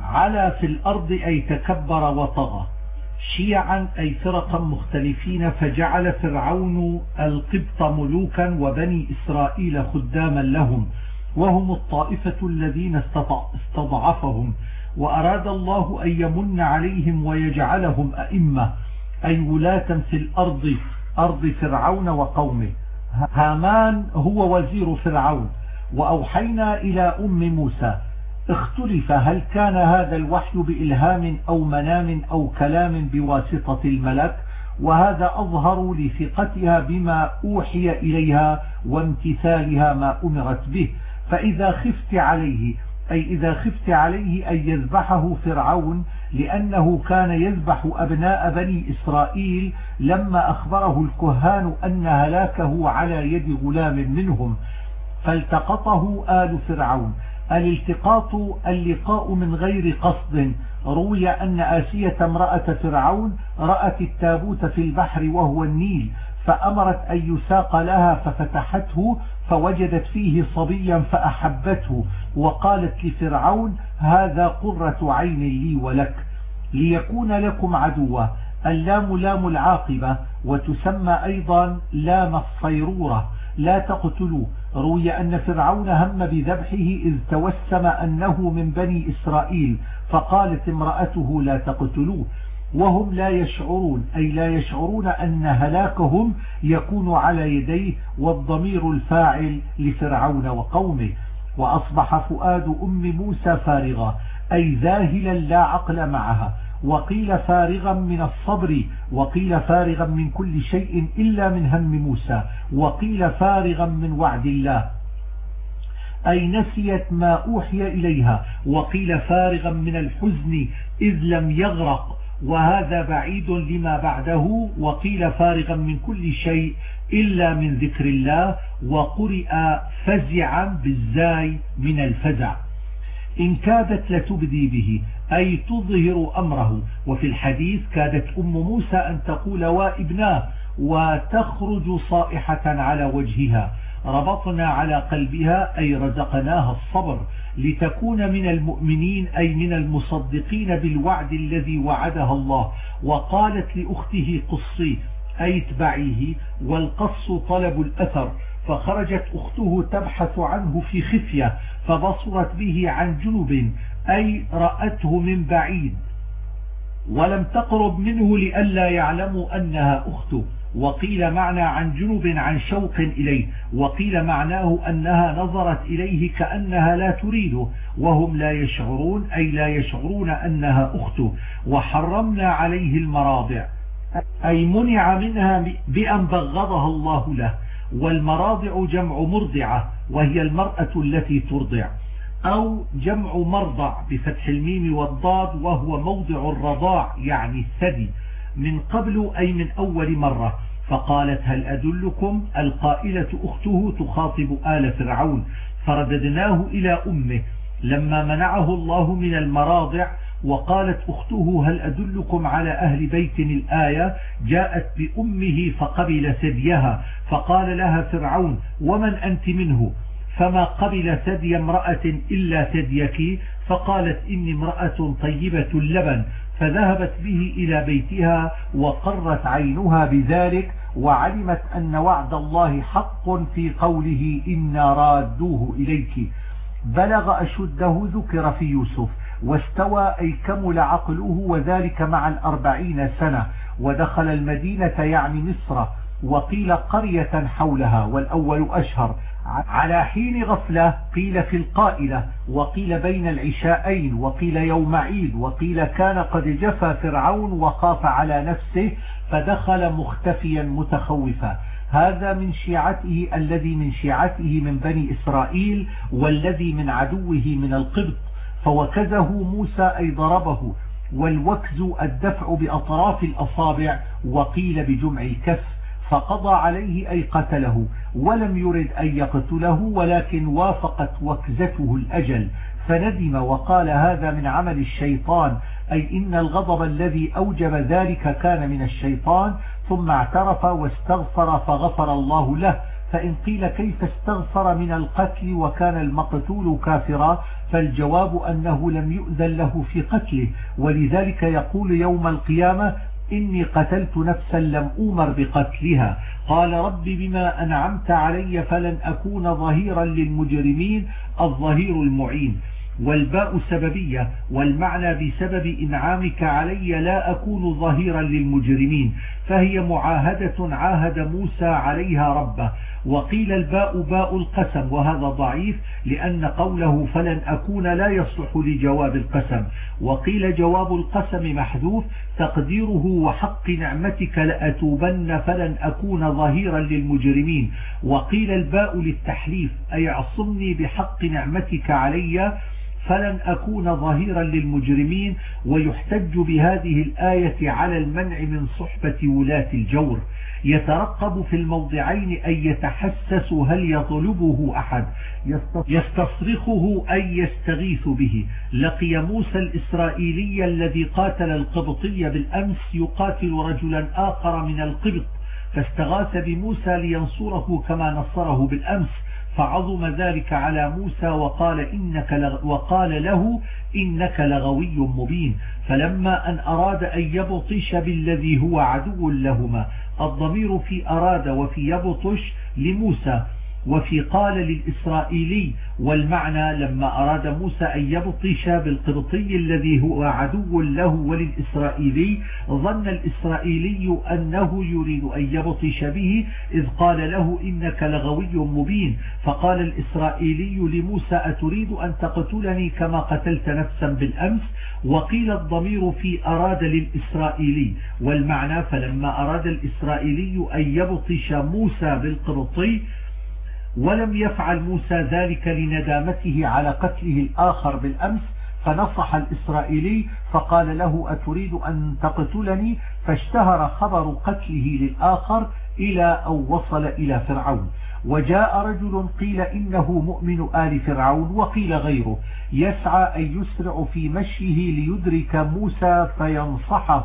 على في الأرض أي تكبر وطغى. شيعا أي فرقا مختلفين فجعل فرعون القبط ملوكا وبني إسرائيل خداما لهم. وهم الطائفة الذين استضعفهم وأراد الله أن يمن عليهم ويجعلهم أئمة أي ولاة في الأرض أرض فرعون وقومه. هامان هو وزير فرعون. وأوحينا إلى أم موسى اختلف هل كان هذا الوحي بإلهام أو منام أو كلام بواسطة الملك؟ وهذا أظهر لثقتها بما أوحي إليها وامتثالها ما أمرت به. فإذا خفت عليه أي إذا خفت عليه أن يذبحه فرعون لأنه كان يذبح أبناء بني إسرائيل لما أخبره الكهان أن هلاكه على يد غلام منهم فالتقطه آل فرعون. الالتقاط اللقاء من غير قصد. روي أن آسية امرأة فرعون رأت التابوت في البحر وهو النيل فأمرت أن يساق لها ففتحته فوجدت فيه صبيا فأحبته وقالت لفرعون هذا قرة عين لي ولك ليكون لكم عدوا اللام لام العاقبة وتسمى أيضا لام الصيرورة لا تقتلوا. روي أن فرعون هم بذبحه إذ توسم أنه من بني إسرائيل فقالت امرأته لا تقتلوه. وهم لا يشعرون أي لا يشعرون أن هلاكهم يكون على يديه والضمير الفاعل لفرعون وقومه. وأصبح فؤاد أم موسى فارغا أي ذاهلا لا عقل معها. وقيل فارغا من الصبر وقيل فارغا من كل شيء إلا من هم موسى. وقيل فارغا من وعد الله أي نسيت ما أوحي إليها. وقيل فارغا من الحزن إذ لم يغرق. وهذا بعيد لما بعده وقيل فارغا من كل شيء إلا من ذكر الله وقرئ فزعا بالزاي من الفزع. إن كادت لتبدي به أي تظهر أمره. وفي الحديث كادت أم موسى أن تقول وابناه وتخرج صائحة على وجهها. ربطنا على قلبها أي رزقناها الصبر. لتكون من المؤمنين أي من المصدقين بالوعد الذي وعدها الله. وقالت لأخته قصيه أي اتبعيه. والقص طلب الأثر. فخرجت أخته تبحث عنه في خفية فبصرت به عن جنب أي رأته من بعيد. ولم تقرب منه لئلا يعلموا أنها أخته. وقيل معنى عن جنب عن شوق إليه وقيل معناه أنها نظرت إليه كأنها لا تريده وهم لا يشعرون أي لا يشعرون أنها أخته وحرمنا عليه المراضع أي منع منها بأن بغضها الله له والمراضع جمع مرضعة وهي المرأة التي ترضع أو جمع مرضع بفتح الميم والضاد وهو موضع الرضاع يعني الثدي. من قبل أي من أول مرة. فقالت هل أدلكم القائلة أخته تخاطب آل فرعون؟ فرددناه إلى أمه. لما منعه الله من المراضع وقالت أخته هل أدلكم على أهل بيت الآية؟ جاءت بأمه فقبل ثديها. فقال لها فرعون ومن أنت منه؟ فما قبل ثدي امرأة إلا ثديك فقالت إني امرأة طيبة اللبن. فذهبت به إلى بيتها وقرت عينها بذلك وعلمت أن وعد الله حق في قوله إنا رادوه إليك. بلغ أشده ذكر في يوسف واستوى أي كمل عقله وذلك مع الأربعين سنة ودخل المدينة يعني مصر وقيل قرية حولها والأول أشهر. على حين غفلة قيل في القائلة وقيل بين العشاءين وقيل يوم عيد وقيل كان قد جفى فرعون وخاف على نفسه فدخل مختفيا متخوفا. هذا من شيعته الذي من شيعته من بني إسرائيل والذي من عدوه من القبط. فوكزه موسى أي ضربه والوكز الدفع بأطراف الأصابع وقيل بجمع كف. فقضى عليه أي قتله ولم يرد أن يقتله ولكن وافقت وكزته الأجل فندم وقال هذا من عمل الشيطان أي إن الغضب الذي أوجب ذلك كان من الشيطان ثم اعترف واستغفر فغفر الله له فإن قيل كيف استغفر من القتل وكان المقتول كافرا فالجواب أنه لم يؤذن له في قتله ولذلك يقول يوم القيامة إني قتلت نفسا لم أمر بقتلها. قال رب بما أنعمت علي فلن أكون ظهيرا للمجرمين الظهير المعين. والباء سببية والمعنى بسبب إنعامك علي لا أكون ظهيرا للمجرمين. فهي معاهدة عاهد موسى عليها ربه. وقيل الباء باء القسم وهذا ضعيف لأن قوله فلن أكون لا يصلح لجواب القسم. وقيل جواب القسم محذوف تقديره وحق نعمتك لأتوبن فلن أكون ظهيرا للمجرمين. وقيل الباء للتحليف أي اعصمني بحق نعمتك علي فلن أكون ظهيرا للمجرمين ويحتج بهذه الآية على المنع من صحبة ولاة الجور. يترقب في الموضعين أن يتحسس هل يطلبه أحد يستصرخه أي يستغيث به. لقي موسى الإسرائيلي الذي قاتل القبطي بالأمس يقاتل رجلا آخر من القبط فاستغاث بموسى لينصره كما نصره بالأمس فعظم ذلك على موسى وقال, إنك لغ وقال له إنك لغوي مبين. فلما أن أراد أن يبطش بالذي هو عدو لهما الضمير في أراد وفي يبطش لموسى وفي قال للإسرائيلي والمعنى لما أراد موسى أن يبطش بالقبطي الذي هو عدو له وللإسرائيلي ظن الإسرائيلي أنه يريد أن يبطش به إذ قال له إنك لغوي مبين. فقال الإسرائيلي لموسى أتريد أن تقتلني كما قتلت نفسا بالأمس؟ وقيل الضمير في أراد للإسرائيلي والمعنى فلما أراد الإسرائيلي أن يبطش موسى بالقبطي ولم يفعل موسى ذلك لندامته على قتله الآخر بالأمس فنصح الإسرائيلي فقال له أتريد أن تقتلني؟ فاشتهر خبر قتله للآخر إلى أو وصل إلى فرعون. وجاء رجل قيل إنه مؤمن آل فرعون وقيل غيره. يسعى أن يسرع في مشيه ليدرك موسى فينصحه.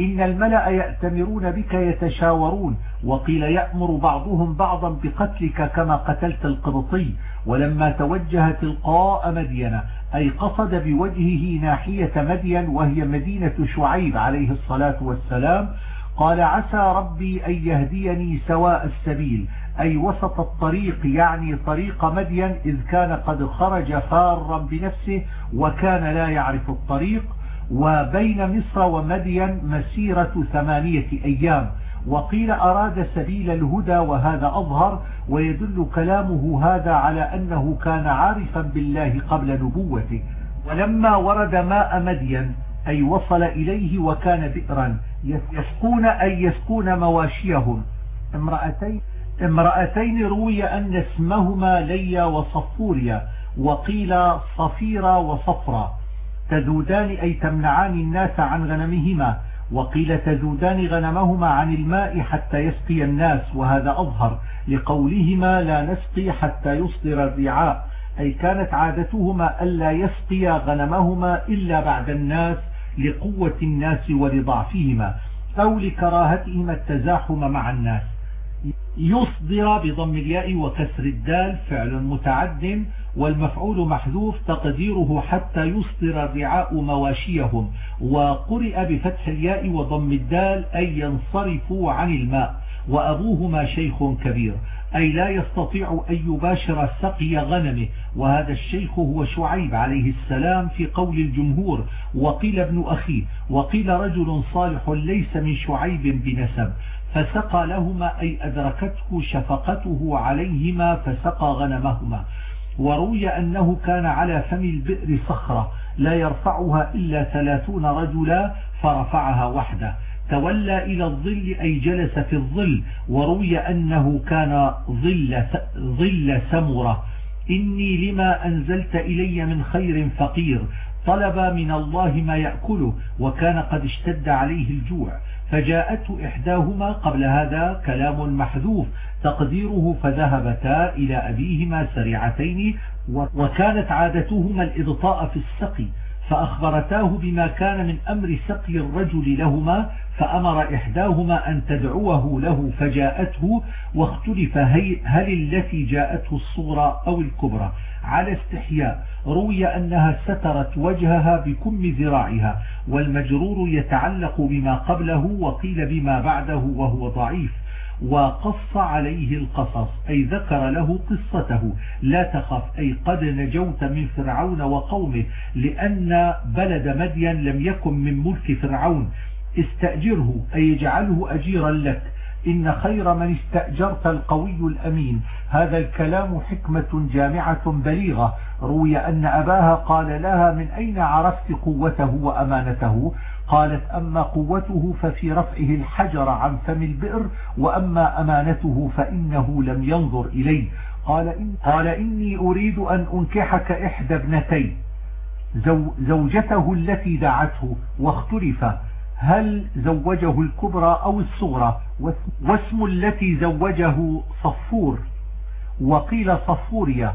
إن الملأ يأتمرون بك يتشاورون. وقيل يأمر بعضهم بعضا بقتلك كما قتلت القبطي. ولما توجه تلقاء مدين أي قصد بوجهه ناحية مدين وهي مدينة شعيب عليه الصلاة والسلام قال عسى ربي أن يهديني سواء السبيل. أي وسط الطريق يعني طريق مدين إذ كان قد خرج فارا بنفسه وكان لا يعرف الطريق وبين مصر ومدين مسيرة ثمانية أيام. وقيل أراد سبيل الهدى وهذا أظهر ويدل كلامه هذا على أنه كان عارفا بالله قبل نبوته. ولما ورد ماء مدين أي وصل إليه وكان بئرا يسقون أي يسقون مواشيهم. امرأتين, امرأتين روي أن اسمهما ليا وصفوريا وقيل صفيرا وصفرا. تذودان أي تمنعان الناس عن غنمهما وقيل تذودان غنمهما عن الماء حتى يسقي الناس وهذا أظهر. لقولهما لا نسقي حتى يصدر الرعاء. أي كانت عادتهما ألا يسقي غنمهما إلا بعد الناس لقوة الناس ولضعفهما أو لكراهتهما التزاحم مع الناس. يصدر بضم الياء وكسر الدال فعل متعد والمفعول محذوف تقديره حتى يصدر الرعاء مواشيهم. وقرئ بفتح الياء وضم الدال أي ينصرفوا عن الماء. وأبوهما شيخ كبير أي لا يستطيع أن يباشر سقي غنمه. وهذا الشيخ هو شعيب عليه السلام في قول الجمهور وقيل ابن أخيه وقيل رجل صالح ليس من شعيب بنسب. فسقى لهما أي أدركته شفقته عليهما فسقى غنمهما. وروي أنه كان على فم البئر صخرة لا يرفعها إلا ثلاثون رجلا فرفعها وحده. تولى إلى الظل أي جلس في الظل. وروي أنه كان ظل, ظل سمرة. إني لما أنزلت إلي من خير فقير. طلب من الله ما يأكله وكان قد اشتد عليه الجوع. فجاءته إحداهما قبل هذا كلام محذوف تقديره فذهبتا إلى أبيهما سريعتين وكانت عادتهما الإبطاء في السقي. فأخبرتاه بما كان من أمر سقي الرجل لهما فأمر إحداهما أن تدعوه له فجاءته واختلف هل التي جاءته الصغرى أو الكبرى. على استحياء روي أنها سترت وجهها بكم ذراعها والمجرور يتعلق بما قبله وقيل بما بعده وهو ضعيف. وقص عليه القصص أي ذكر له قصته. لا تخف أي قد نجوت من فرعون وقومه لأن بلد مدين لم يكن من ملك فرعون. استأجره أي اجعله أجيرا لك. إن خير من استأجرت القوي الأمين. هذا الكلام حكمة جامعة بليغة. روي أن أباها قال لها من أين عرفت قوته وأمانته؟ قالت أما قوته ففي رفعه الحجر عن فم البئر وأما أمانته فإنه لم ينظر إليه. قال, إن قال إني أريد أن أنكحك إحدى ابنتين. زوجته التي دعته واختلف هل زوجه الكبرى أو الصغرى؟ واسم التي زوجه صفور. وقيل صفوريا.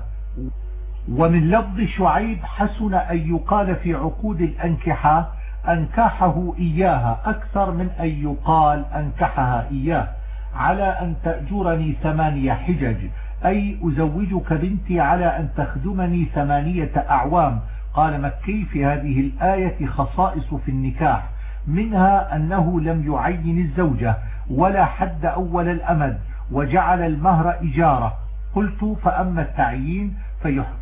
ومن لفظ شعيب حسن أن يقال في عقود الأنكحة أنكحه إياها أكثر من أن يقال أنكحها إياه على أن تأجرني ثمانية حجج أي أزوجك بنتي على أن تخدمني ثمانية أعوام. قال مكي في هذه الآية خصائص في النكاح؟ منها أنه لم يعين الزوجة ولا حد أول الأمد وجعل المهر إجارة. قلت فأما التعيين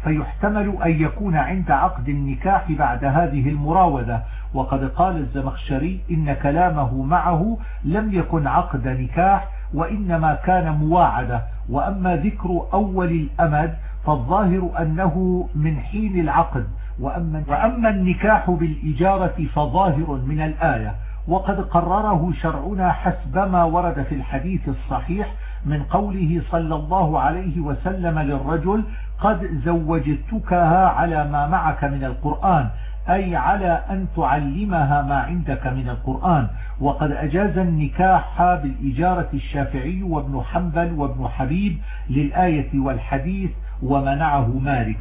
فيحتمل أن يكون عند عقد النكاح بعد هذه المراودة وقد قال الزمخشري إن كلامه معه لم يكن عقد نكاح وإنما كان مواعدة وأما ذكر أول الأمد فالظاهر أنه من حين العقد وأما, وأما النكاح بالإجارة فظاهر من الآية وقد قرره شرعنا حسب ما ورد في الحديث الصحيح من قوله صلى الله عليه وسلم للرجل قد زوجتكها على ما معك من القرآن أي على أن تعلمها ما عندك من القرآن. وقد أجاز النكاح بالإجارة الشافعي وابن حنبل وابن حبيب للآية والحديث ومنعه مالك.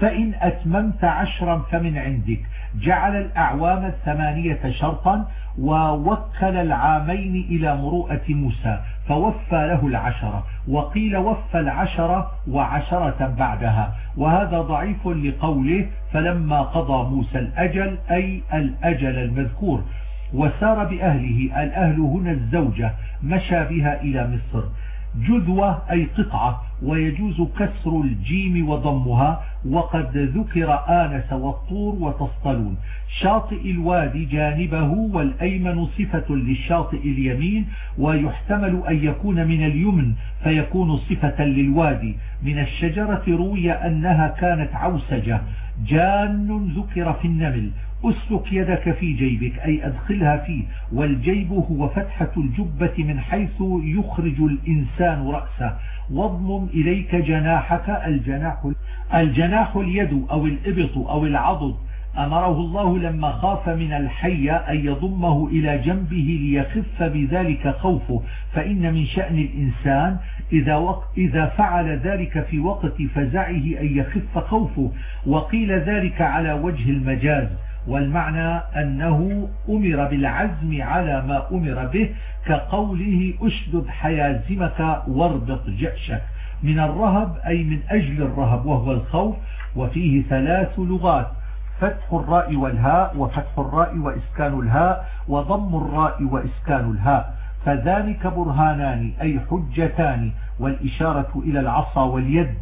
فإن أتممت عشرا فمن عندك. جعل الأعوام الثمانية شرطا ووكل العامين إلى مروءة موسى فوفى له العشرة. وقيل وفى العشرة وعشرة بعدها وهذا ضعيف لقوله فلما قضى موسى الأجل أي الأجل المذكور وسار بأهله الأهل هنا الزوجة مشى بها إلى مصر. جذوة أي قطعة ويجوز كسر الجيم وضمها وقد ذكر آنس والطور وتسطلون شاطئ الوادي جانبه والأيمن صفة للشاطئ اليمين ويحتمل أن يكون من اليمن فيكون صفة للوادي. من الشجرة روي أنها كانت عوسجة. جان ذكر في النمل أسلك يدك في جيبك أي أدخلها فيه. والجيب هو فتحة الجبة من حيث يخرج الإنسان رأسه. واضمم إليك جناحك الجناح, الجناح اليد أو الإبط أو العضد. أمره الله لما خاف من الحية أن يضمه إلى جنبه ليخف بذلك خوفه. فإن من شأن الإنسان إذا, وق... إذا فعل ذلك في وقت فزعه أن يخف خوفه وقيل ذلك على وجه المجاز. والمعنى أنه أمر بالعزم على ما أمر به كقوله أشدد حيازمك واربط جأشك. من الرهب أي من أجل الرهب وهو الخوف وفيه ثلاث لغات فتح الراء والهاء وفتح الراء وإسكان الهاء وضم الراء وإسكان الهاء. فذلك برهانان أي حجتان والإشارة إلى العصا واليد.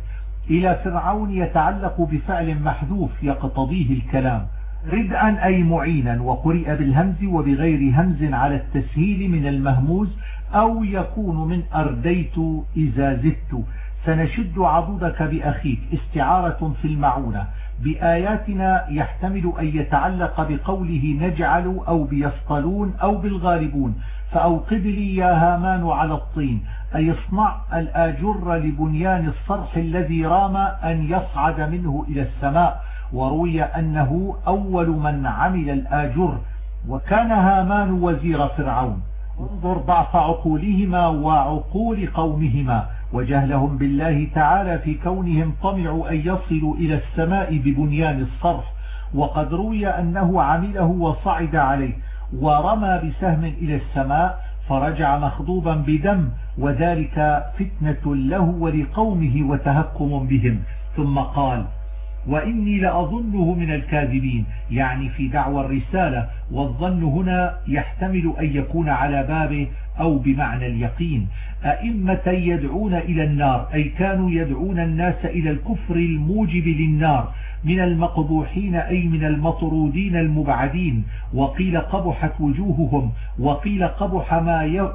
إلى فرعون يتعلق بفعل محذوف يقتضيه الكلام. ردءا أي معينا وقرئ بالهمز وبغير همز على التسهيل من المهموز أو يكون من أرديت إذا زدت. سنشد عضدك بأخيك استعارة في المعونة. بآياتنا يحتمل أن يتعلق بقوله نجعل أو بيصطلون أو بالغالبون. فأوقد لي يا هامان على الطين أي اصنع الآجر لبنيان الصرح الذي رام أن يصعد منه إلى السماء وروي أنه أول من عمل الآجر وكان هامان وزير فرعون. انظر ضعف عقولهما وعقول قومهما وجهلهم بالله تعالى في كونهم طمعوا أن يصلوا إلى السماء ببنيان الصرح. وقد روي أنه عمله وصعد عليه ورمى بسهم إلى السماء فرجع مخضوبا بدم وذلك فتنة له ولقومه وتهكم بهم. ثم قال وإني لأظنه من الكاذبين. يعني في دعوى الرسالة والظن هنا يحتمل أن يكون على بابه أو بمعنى اليقين. أئمة يدعون إلى النار أي كانوا يدعون الناس إلى الكفر الموجب للنار. من المقبوحين أي من المطرودين المبعدين وقيل قبحت وجوههم وقيل قبح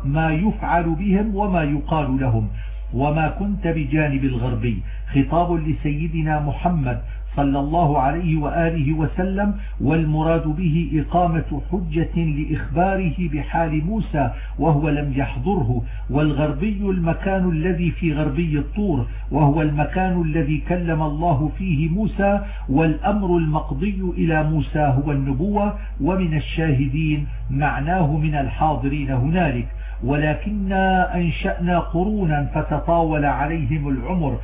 ما يفعل بهم وما يقال لهم. وما كنت بجانب الغربي. خطاب لسيدنا محمد صلى الله عليه وآله وسلم والمراد به إقامة حجة لإخباره بحال موسى وهو لم يحضره والغربي المكان الذي في غربي الطور وهو المكان الذي كلم الله فيه موسى والأمر المقضي إلى موسى هو النبوة ومن الشاهدين معناه من الحاضرين هنالك. ولكننا أنشأنا قرونا فتطاول عليهم العمر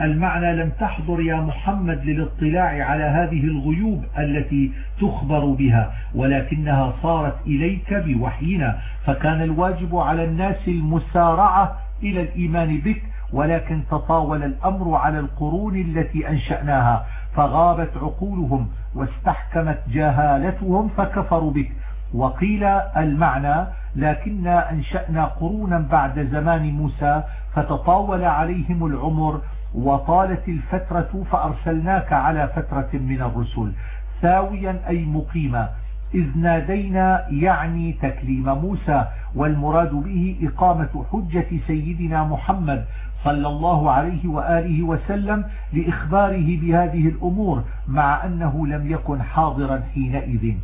المعنى لم تحضر يا محمد للاطلاع على هذه الغيوب التي تخبر بها ولكنها صارت إليك بوحينا فكان الواجب على الناس المسارعة إلى الإيمان بك ولكن تطاول الأمر على القرون التي أنشأناها فغابت عقولهم واستحكمت جهالتهم فكفروا بك. وقيل المعنى لكننا أنشأنا قرونا بعد زمان موسى فتطاول عليهم العمر وطالت الفترة فأرسلناك على فترة من الرسل. ساويا أي مقيما إذ نادينا يعني تكليم موسى والمراد به إقامة حجة سيدنا محمد صلى الله عليه وآله وسلم لإخباره بهذه الأمور مع أنه لم يكن حاضرا حينئذ.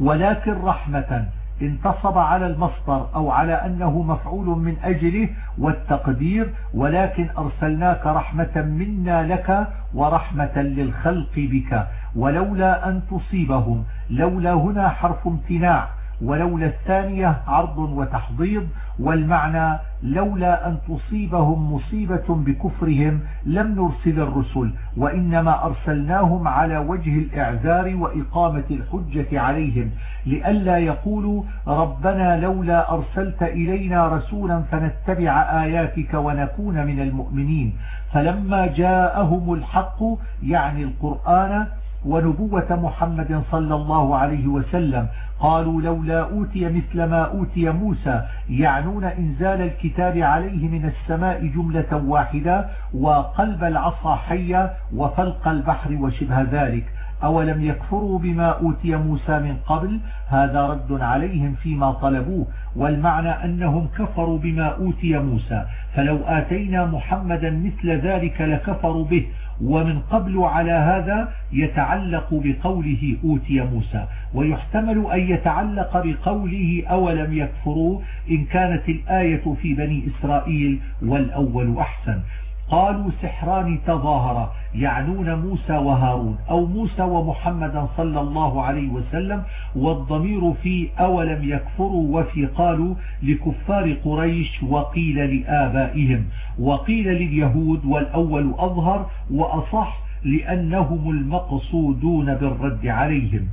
ولكن رحمة انتصب على المصدر أو على أنه مفعول من أجله والتقدير ولكن أرسلناك رحمة منا لك ورحمة للخلق بك ولولا أن تصيبهم لولا هنا حرف امتناع ولولا الثانية عرض وتحضيض والمعنى لولا أن تصيبهم مصيبة بكفرهم لم نرسل الرسل وإنما أرسلناهم على وجه الإعذار وإقامة الحجة عليهم لئلا يقولوا ربنا لولا أرسلت إلينا رسولا فنتبع آياتك ونكون من المؤمنين فلما جاءهم الحق يعني القرآن ونبوة محمد صلى الله عليه وسلم. قالوا لولا أوتي مثل ما أوتي موسى. يعنون إنزال الكتاب عليه من السماء جملة واحدة وقلب العصا حية وفلق البحر وشبه ذلك. أولم يكفروا بما أوتي موسى من قبل؟ هذا رد عليهم فيما طلبوه. والمعنى أنهم كفروا بما أوتي موسى. فلو آتينا محمدا مثل ذلك لكفروا به. ومن قبل على هذا يتعلق بقوله أوتي موسى ويحتمل أن يتعلق بقوله أولم يكفروا؟ إن كانت الآية في بني إسرائيل والأول أحسن. قالوا سحران تظاهرا يعنون موسى وهارون أو موسى ومحمدا صلى الله عليه وسلم والضمير في أولم يكفروا وفي قالوا لكفار قريش وقيل لآبائهم. وقيل لليهود والأول أظهر وأصح لأنهم المقصودون بالرد عليهم.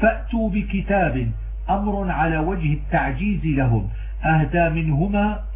فأتوا بكتاب أمر على وجه التعجيز لهم أهدى منهما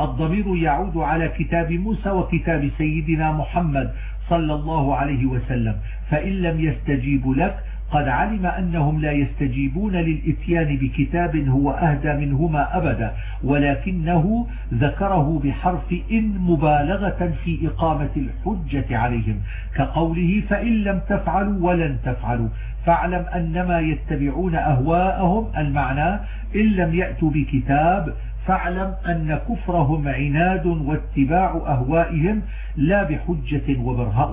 الضمير يعود على كتاب موسى وكتاب سيدنا محمد صلى الله عليه وسلم. فإن لم يستجيبوا لك قد علم أنهم لا يستجيبون للإتيان بكتاب هو أهدى منهما أبدا ولكنه ذكره بحرف إن مبالغة في إقامة الحجة عليهم. كقوله فإن لم تفعلوا ولن تفعلوا. فاعلم أنما يتبعون أهواءهم المعنى إن لم يأتوا بكتاب فاعلم أن كفرهم عناد واتباع أهوائهم لا بحجة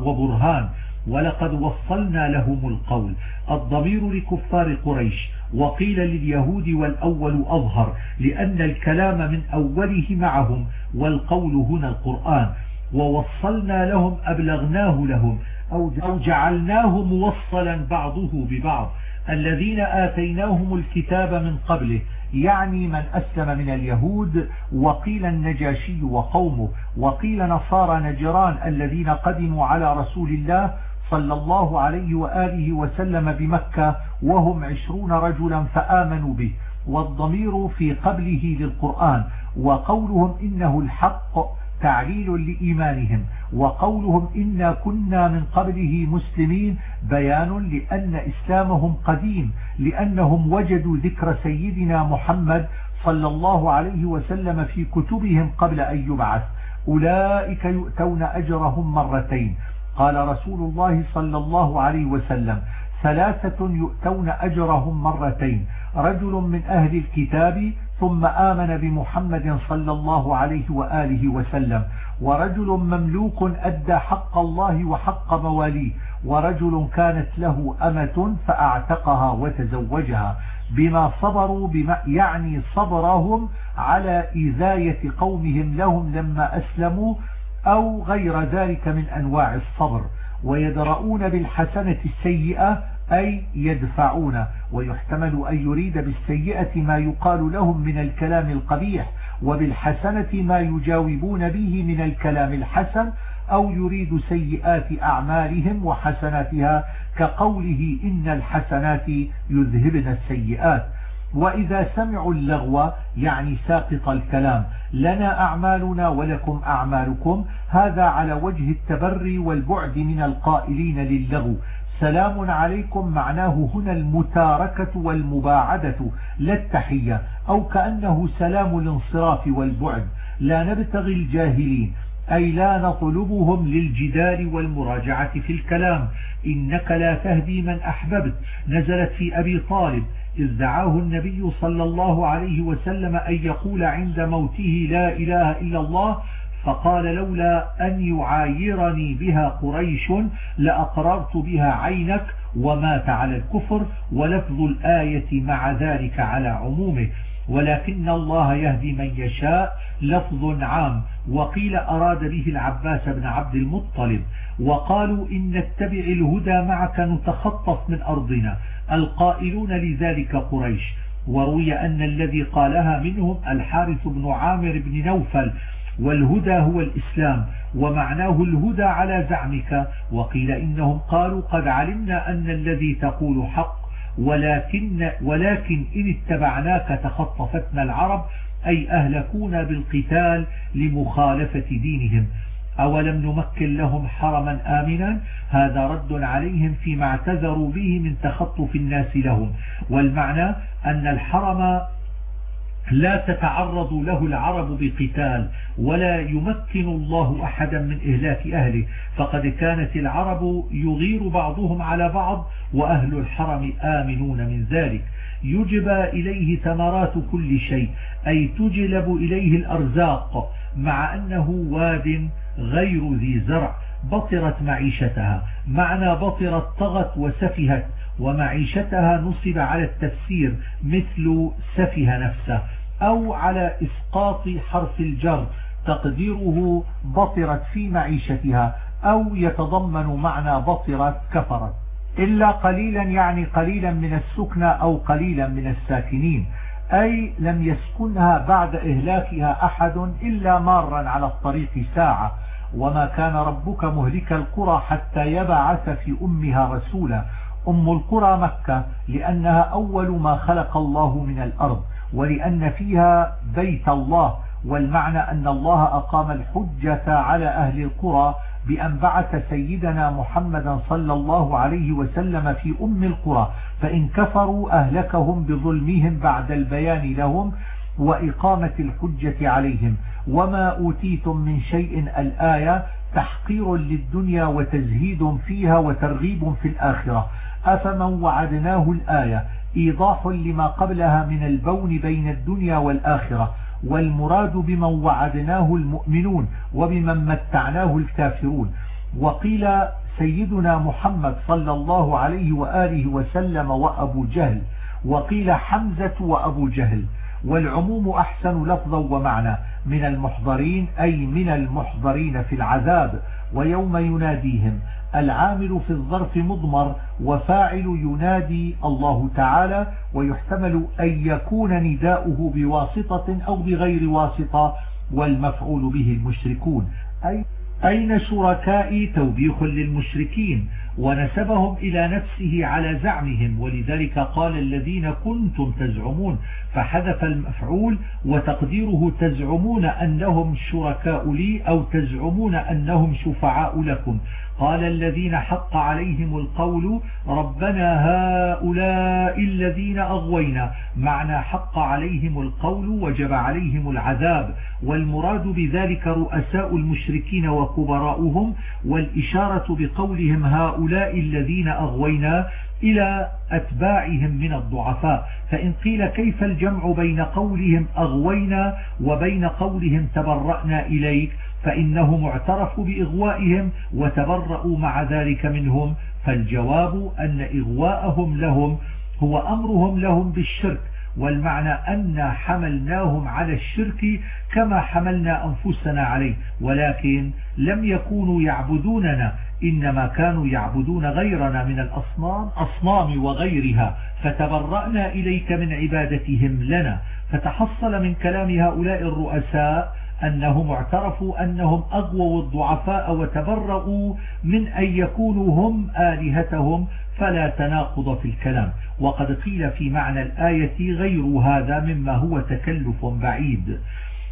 وبرهان. ولقد وصلنا لهم القول. الضمير لكفار قريش. وقيل لليهود والأول أظهر لأن الكلام من أوله معهم والقول هنا القرآن. ووصلنا لهم أبلغناه لهم أو جعلناه موصلا بعضه ببعض. الذين آتيناهم الكتاب من قبله يعني من أسلم من اليهود وقيل النجاشي وقومه وقيل نصارى نجران الذين قدموا على رسول الله صلى الله عليه وآله وسلم بمكة وهم عشرون رجلا فآمنوا به والضمير في قبله للقرآن وقولهم إنه الحق تعليل لإيمانهم وقولهم إنا كنا من قبله مسلمين بيان لأن إسلامهم قديم لأنهم وجدوا ذكر سيدنا محمد صلى الله عليه وسلم في كتبهم قبل أن يبعث. أولئك يؤتون أجرهم مرتين. قال رسول الله صلى الله عليه وسلم ثلاثة يؤتون أجرهم مرتين. رجل من أهل الكتاب ثم آمن بمحمد صلى الله عليه وآله وسلم. ورجل مملوك أدى حق الله وحق مواليه. ورجل كانت له أمة فأعتقها وتزوجها. بما صبروا بما يعني صبرهم على إذاية قومهم لهم لما أسلموا أو غير ذلك من أنواع الصبر. ويدرؤون بالحسنة السيئة أي يدفعون ويحتمل أن يريد بالسيئة ما يقال لهم من الكلام القبيح وبالحسنة ما يجاوبون به من الكلام الحسن أو يريد سيئات أعمالهم وحسناتها كقوله إن الحسنات يذهبن السيئات. وإذا سمعوا اللغو يعني ساقط الكلام لنا أعمالنا ولكم أعمالكم هذا على وجه التبري والبعد من القائلين للغو. سلام عليكم معناه هنا المتاركة والمباعدة لا التحية أو كأنه سلام الانصراف والبعد. لا نبتغي الجاهلين أي لا نطلبهم للجدال والمراجعة في الكلام. إنك لا تهدي من أحببت نزلت في أبي طالب إذ دعاه النبي صلى الله عليه وسلم أن يقول عند موته لا إله إلا الله فقال لولا أن يعايرني بها قريش لأقررت بها عينك ومات على الكفر ولفظ الآية مع ذلك على عمومه. ولكن الله يهدي من يشاء لفظ عام. وقيل أراد به العباس بن عبد المطلب. وقالوا إن نتبع الهدى معك نتخطف من أرضنا. القائلون لذلك قريش. وروي أن الذي قالها منهم الحارث بن عامر بن نوفل. والهدى هو الإسلام ومعناه الهدى على زعمك. وقيل إنهم قالوا قد علمنا أن الذي تقول حق ولكن, ولكن إن اتبعناك تخطفتنا العرب أي أهلكونا بالقتال لمخالفة دينهم. أولم نمكن لهم حرما آمنا؟ هذا رد عليهم فيما اعتذروا به من تخطف الناس لهم. والمعنى أن الحرم لا تتعرض له العرب بقتال ولا يمكن الله أحدا من إهلاك أهله. فقد كانت العرب يغير بعضهم على بعض وأهل الحرم آمنون من ذلك. يجبى إليه ثمرات كل شيء أي تجلب إليه الأرزاق مع أنه واد غير ذي زرع بطرت معيشتها. معنى بطرت طغت وسفهت. ومعيشتها نصب على التفسير مثل سفه نفسه أو على إسقاط حرف الجر تقديره بطرت في معيشتها أو يتضمن معنى بطرت كفرت. إلا قليلا يعني قليلا من السكنى أو قليلا من الساكنين. أي لم يسكنها بعد إهلاكها أحد إلا مارا على الطريق ساعة. وما كان ربك مهلك القرى حتى يبعث في أمها رسولا. أم القرى مكة لأنها أول ما خلق الله من الأرض ولأن فيها بيت الله. والمعنى أن الله أقام الحجة على أهل القرى بأن بعث سيدنا محمدا صلى الله عليه وسلم في أم القرى فإن كفروا أهلكهم بظلمهم بعد البيان لهم وإقامة الحجة عليهم. وما أوتيتم من شيء الآية تحقير للدنيا وتزهيد فيها وترغيب في الآخرة. أفمن وعدناه الآية؟ إيضاح لما قبلها من البون بين الدنيا والآخرة والمراد بمن وعدناه المؤمنون وبمن متعناه الكافرون. وقيل سيدنا محمد صلى الله عليه وآله وسلم وأبو جهل وقيل حمزة وأبو جهل. والعموم أحسن لفظا ومعنى من المحضرين أي من المحضرين في العذاب. ويوم يناديهم العامل في الظرف مضمر وفاعل ينادي الله تعالى ويحتمل أن يكون نداؤه بواسطة أو بغير واسطة والمفعول به المشركون. أي أين شركائي توبيخ للمشركين؟ ونسبهم إلى نفسه على زعمهم ولذلك قال الذين كنتم تزعمون فحذف المفعول وتقديره تزعمون أنهم شركاء لي أو تزعمون أنهم شفعاء لكم. قال الذين حق عليهم القول ربنا هؤلاء الذين أغوينا. معنى حق عليهم القول وجب عليهم العذاب والمراد بذلك رؤساء المشركين وكبراؤهم والإشارة بقولهم هؤلاء الذين أغوينا إلى أتباعهم من الضعفاء. فإن قيل كيف الجمع بين قولهم أغوينا وبين قولهم تبرأنا إليك فإنهم اعترفوا بإغوائهم وتبرأوا مع ذلك منهم فالجواب أن إغواءهم لهم هو أمرهم لهم بالشرك والمعنى أن حملناهم على الشرك كما حملنا أنفسنا عليه ولكن لم يكونوا يعبدوننا إنما كانوا يعبدون غيرنا من الأصنام أصنام وغيرها فتبرأنا إليك من عبادتهم لنا فتحصل من كلام هؤلاء الرؤساء أنهم اعترفوا أنهم أغووا الضعفاء وتبرؤوا من أن يكونوا هم آلهتهم فلا تناقض في الكلام. وقد قيل في معنى الآية غير هذا مما هو تكلف بعيد.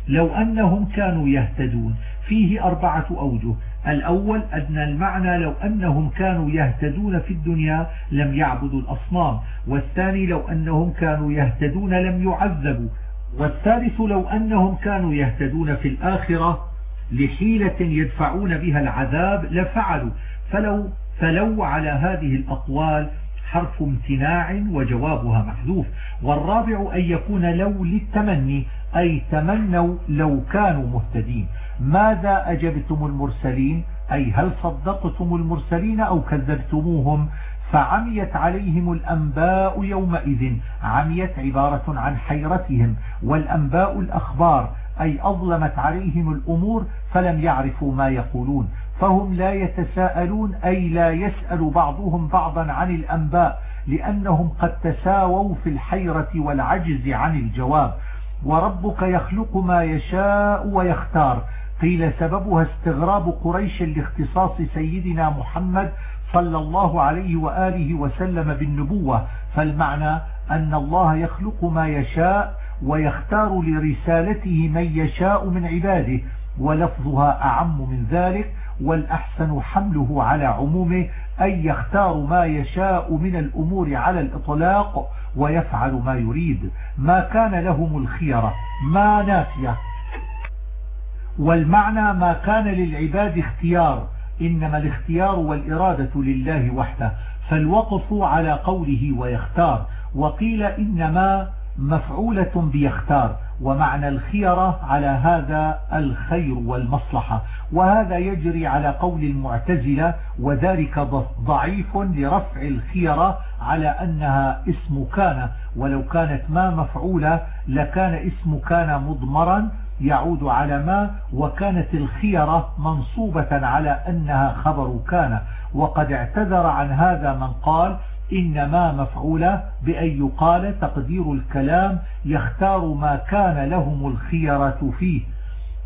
لو أنهم كانوا يهتدون فيه أربعة أوجه. الأول أن المعنى لو أنهم كانوا يهتدون في الدنيا لم يعبدوا الأصنام. والثاني لو أنهم كانوا يهتدون لم يعذبوا. والثالث لو أنهم كانوا يهتدون في الآخرة لحيلة يدفعون بها العذاب لفعلوا. فلو, فلو على هذه الأقوال حرف امتناع وجوابها محذوف. والرابع أن يكون لو للتمني أي تمنوا لو كانوا مهتدين. ماذا أجبتم المرسلين؟ أي هل صدقتم المرسلين أو كذبتموهم؟ فعميت عليهم الأنباء يومئذ عميت عبارة عن حيرتهم والأنباء الأخبار أي أظلمت عليهم الأمور فلم يعرفوا ما يقولون. فهم لا يتساءلون أي لا يسأل بعضهم بعضا عن الأنباء لأنهم قد تساووا في الحيرة والعجز عن الجواب. وربك يخلق ما يشاء ويختار. قيل سببها استغراب قريش لاختصاص سيدنا محمد صلى الله عليه وآله وسلم بالنبوة فالمعنى أن الله يخلق ما يشاء ويختار لرسالته من يشاء من عباده ولفظها أعم من ذلك والأحسن حمله على عمومه أي يختار ما يشاء من الأمور على الإطلاق ويفعل ما يريد. ما كان لهم الخيرة ما نافية. والمعنى ما كان للعباد اختيار إنما الاختيار والإرادة لله وحده فالوقف على قوله ويختار وقيل إنما مفعولة بيختار ومعنى الخيرة على هذا الخير والمصلحة. وهذا يجري على قول المعتزلة وذلك ضعيف لرفع الخيرة على أنها اسم كان ولو كانت ما مفعولة لكان اسم كان مضمرا يعود على ما وكانت الخيرة منصوبة على أنها خبر كان. وقد اعتذر عن هذا من قال إنما مفعولة بأن يقال تقدير الكلام يختار ما كان لهم الخيرة فيه.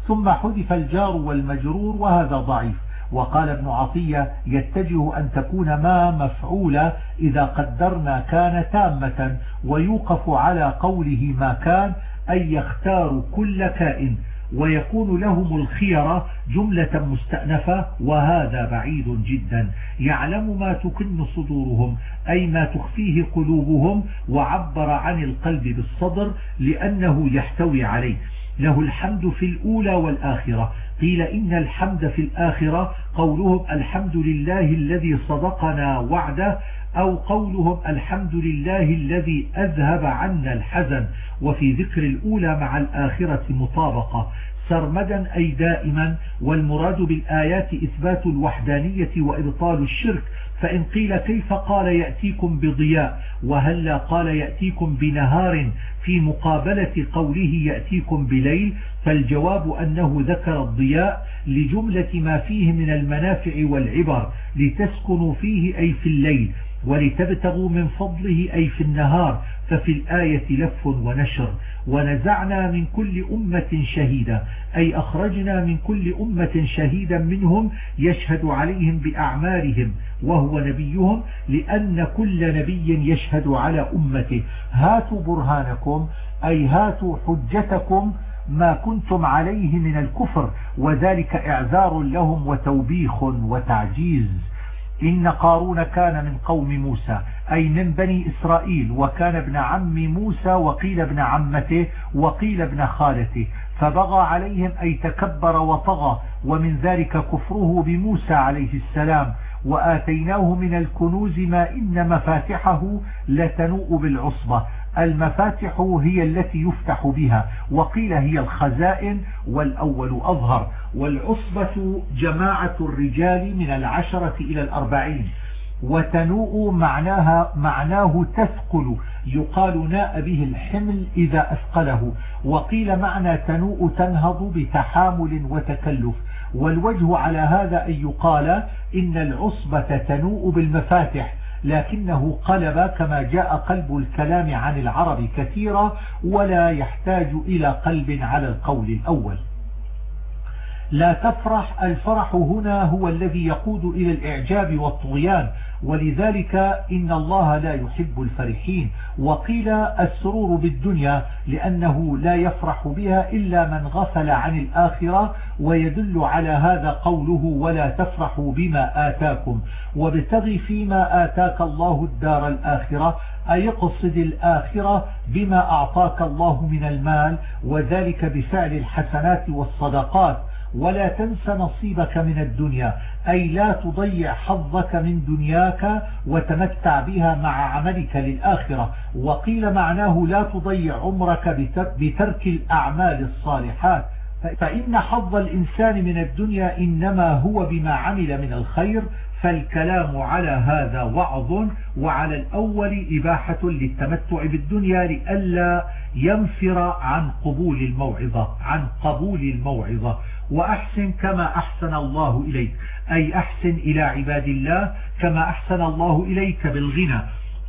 ثم حذف الجار والمجرور وهذا ضعيف. وقال ابن عطية يتجه أن تكون ما مفعولة إذا قدرنا كان تامة ويوقف على قوله ما كان أن يختار كل كائن ويكون لهم الخيرة جملة مستأنفة وهذا بعيد جدا. يعلم ما تكن صدورهم أي ما تخفيه قلوبهم وعبر عن القلب بالصدر لأنه يحتوي عليه. له الحمد في الأولى والآخرة. قيل إن الحمد في الآخرة قولهم الحمد لله الذي صدقنا وعده أو قولهم الحمد لله الذي أذهب عنا الحزن وفي ذكر الأولى مع الآخرة مطابقة. سرمدا أي دائما والمراد بالآيات إثبات الوحدانية وإبطال الشرك. فإن قيل كيف قال يأتيكم بضياء وهلا قال يأتيكم بنهار في مقابلة قوله يأتيكم بليل. فالجواب أنه ذكر الضياء لجملة ما فيه من المنافع والعبر لتسكنوا فيه أي في الليل. ولتبتغوا من فضله أي في النهار ففي الآية لف ونشر. ونزعنا من كل أمة شهيدا أي أخرجنا من كل أمة شهيدا منهم يشهد عليهم بأعمالهم وهو نبيهم لأن كل نبي يشهد على أمته. هاتوا برهانكم أي هاتوا حجتكم ما كنتم عليه من الكفر وذلك إعذار لهم وتوبيخ وتعجيز. إن قارون كان من قوم موسى أي من بني إسرائيل وكان ابن عم موسى وقيل ابن عمته وقيل ابن خالته فبغى عليهم أي تكبر وطغى ومن ذلك كفره بموسى عليه السلام وآتيناه من الكنوز ما إن مفاتحه لتنوء بالعصبة. المفاتح هي التي يفتح بها. وقيل هي الخزائن والأول أظهر. والعصبة جماعة الرجال من العشرة إلى الأربعين. وتنوء معناها معناه تثقل. يقال ناء به الحمل إذا أثقله. وقيل معنى تنوء تنهض بتحامل وتكلف. والوجه على هذا أن يقال إن العصبة تنوء بالمفاتح. لكنه قلب كما جاء قلب الكلام عن العرب كثيرا ولا يحتاج إلى قلب على القول الأول. لا تفرح الفرح هنا هو الذي يقود إلى الإعجاب والطغيان ولذلك إن الله لا يحب الفرحين. وقيل السرور بالدنيا لأنه لا يفرح بها إلا من غفل عن الآخرة ويدل على هذا قوله ولا تفرحوا بما آتاكم. وابتغي فيما آتاك الله الدار الآخرة أي اقصد الآخرة بما أعطاك الله من المال وذلك بفعل الحسنات والصدقات. ولا تنس نصيبك من الدنيا أي لا تضيع حظك من دنياك وتمتع بها مع عملك للآخرة. وقيل معناه لا تضيع عمرك بترك الأعمال الصالحات. فإن حظ الإنسان من الدنيا إنما هو بما عمل من الخير فالكلام على هذا وعظ وعلى الأول إباحة للتمتع بالدنيا لئلا ينفر عن قبول الموعظة عن قبول الموعظة. وأحسن كما أحسن الله إليك. أي أحسن إلى عباد الله كما أحسن الله إليك بالغنى.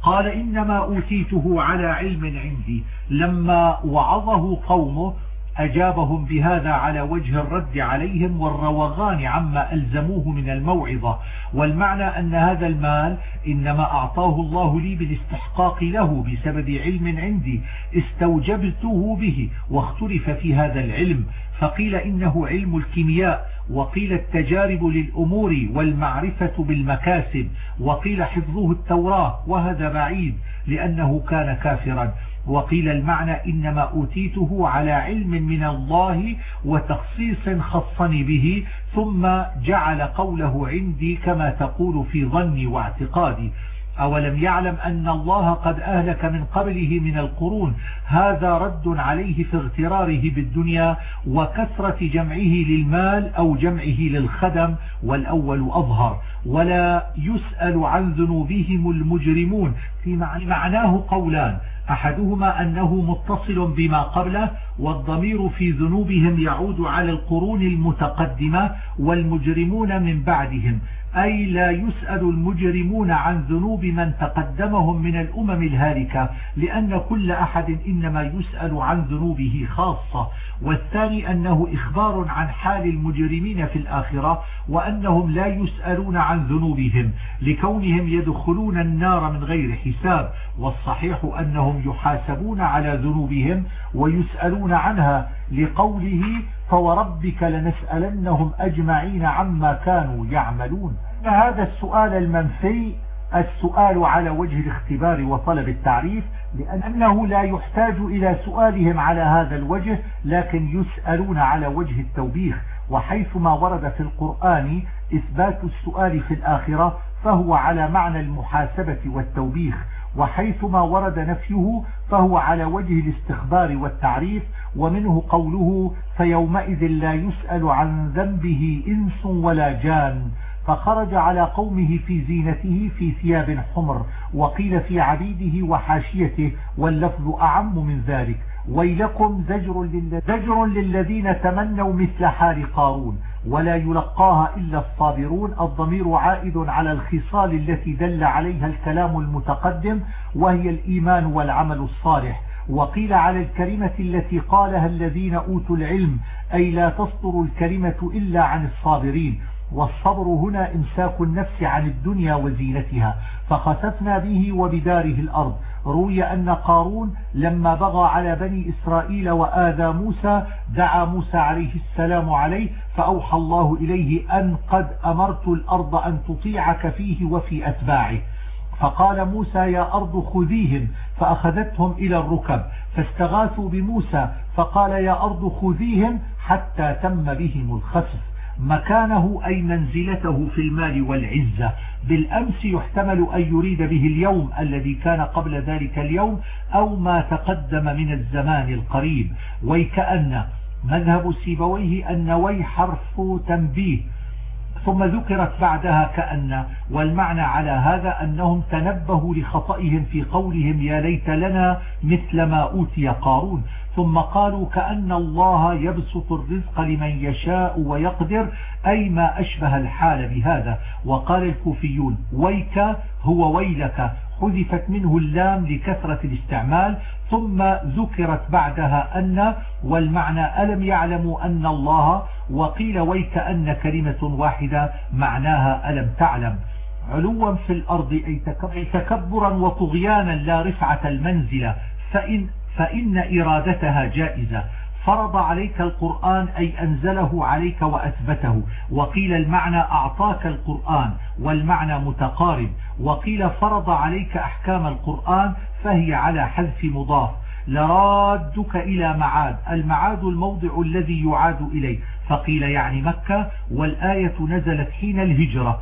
قال إنما أوتيته على علم عندي. لما وعظه قومه أجابهم بهذا على وجه الرد عليهم والروغان عما ألزموه من الموعظة. والمعنى أن هذا المال إنما أعطاه الله لي بالاستحقاق له بسبب علم عندي. استوجبته به واختلف في هذا العلم. فقيل إنه علم الكيمياء وقيل التجارب للأمور والمعرفة بالمكاسب وقيل حفظه التوراة وهذا بعيد لأنه كان كافرا. وقيل المعنى إنما أوتيته على علم من الله وتخصيص خصني به ثم جعل قوله عندي كما تقول في ظني واعتقادي. أولم يعلم أن الله قد أهلك من قبله من القرون؟ هذا رد عليه في اغتراره بالدنيا وكثرة جمعه للمال أو جمعه للخدم والأول أظهر. ولا يسأل عن ذنوبهم المجرمون. في معناه قولان. أحدهما أنه متصل بما قبله والضمير في ذنوبهم يعود على القرون المتقدمة والمجرمون من بعدهم. أي لا يسأل المجرمون عن ذنوب من تقدمهم من الأمم الهالكة لأن كل أحد إنما يسأل عن ذنوبه خاصة. والثاني أنه إخبار عن حال المجرمين في الآخرة وأنهم لا يسألون عن ذنوبهم لكونهم يدخلون النار من غير حساب. والصحيح أنهم يحاسبون على ذنوبهم ويسألون عنها لقوله فوربك لنسألنهم أجمعين عما كانوا يعملون. هذا السؤال المنفي السؤال على وجه الاختبار وطلب التعريف لأنه لا يحتاج إلى سؤالهم على هذا الوجه لكن يسألون على وجه التوبيخ. وحيثما ورد في القرآن إثبات السؤال في الآخرة فهو على معنى المحاسبة والتوبيخ. وحيثما ورد نفيه فهو على وجه الاستخبار والتعريف ومنه قوله فيومئذ لا يسأل عن ذنبه إنس ولا جان فخرج على قومه في زينته في ثياب حمر وقيل في عبيده وحاشيته واللفظ أعم من ذلك. ويلكم زجر, زجر للذين تمنوا مثل حال قارون ولا يلقاها إلا الصابرون الضمير عائد على الخصال التي دل عليها الكلام المتقدم وهي الإيمان والعمل الصالح. وقيل على الكلمة التي قالها الذين أوتوا العلم أي لا تصدر الكلمة إلا عن الصابرين والصبر هنا إمساك النفس عن الدنيا وزينتها فخسفنا به وبداره الأرض. روي أن قارون لما بغى على بني إسرائيل وآذى موسى دعا موسى عليه السلام عليه فأوحى الله إليه أن قد أمرت الأرض أن تطيعك فيه وفي أتباعه. فقال موسى يا أرض خذيهم. فأخذتهم إلى الركب فاستغاثوا بموسى فقال يا أرض خذيهم حتى تم بهم الخسف. مكانه أي منزلته في المال والعزة. بالأمس يحتمل أن يريد به اليوم الذي كان قبل ذلك اليوم أو ما تقدم من الزمان القريب. ويكأن مذهب سيبويه أن وي حرف تنبيه ثم ذكرت بعدها كأن والمعنى على هذا أنهم تنبهوا لخطئهم في قولهم يا ليت لنا مثل ما أوتي قارون. ثم قالوا كأن الله يبسط الرزق لمن يشاء ويقدر أي ما أشبه الحال بهذا. وقال الكوفيون ويك هو ويلك حذفت منه اللام لكثرة الاستعمال. ثم ذكرت بعدها أن والمعنى ألم يعلموا أن الله وقيل ويك أن كلمة واحدة معناها ألم تعلم. علوا في الأرض أي تكبرا وطغيانا لا رفعة المنزلة. فإن, فإن إرادتها جائزة. فرض عليك القرآن أي أنزله عليك وأثبته. وقيل المعنى أعطاك القرآن والمعنى متقارب. وقيل فرض عليك أحكام القرآن فهي على حذف مضاف. لرادك إلى معاد. المعاد الموضع الذي يعاد إليه. فقيل يعني مكة والآية نزلت حين الهجرة.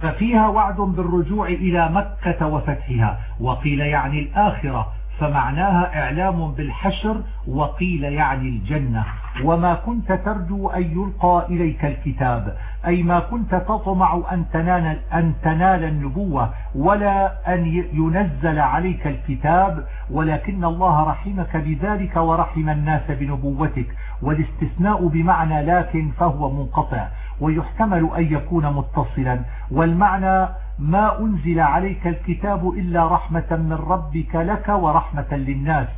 ففيها وعد بالرجوع إلى مكة وفتحها. وقيل يعني الآخرة. فمعناها إعلام بالحشر وقيل يعني الجنة. وما كنت ترجو أن يلقى إليك الكتاب. أي ما كنت تطمع أن تنال, أن تنال النبوة ولا أن ينزل عليك الكتاب. ولكن الله رحمك بذلك ورحم الناس بنبوتك. والاستثناء بمعنى لكن فهو منقطع ويحتمل أن يكون متصلا. والمعنى ما أنزل عليك الكتاب إلا رحمة من ربك لك ورحمة للناس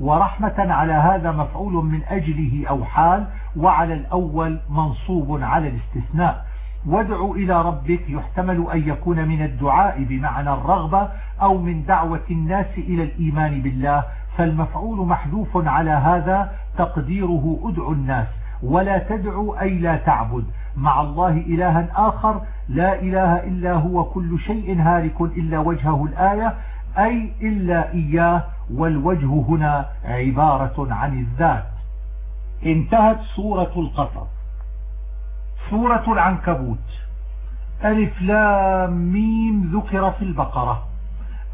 ورحمة على هذا مفعول من أجله أو حال وعلى الأول منصوب على الاستثناء. وادع إلى ربك يحتمل أن يكون من الدعاء بمعنى الرغبة أو من دعوة الناس إلى الإيمان بالله فالمفعول محذوف على هذا تقديره ادع الناس ولا تدعو أي لا تعبد. مع الله إلها آخر لا إله إلا هو كل شيء هالك إلا وجهه الآية أي إلا إياه والوجه هنا عبارة عن الذات. انتهت سورة القصص. سورة العنكبوت. ألف لام ميم ذكر في البقرة.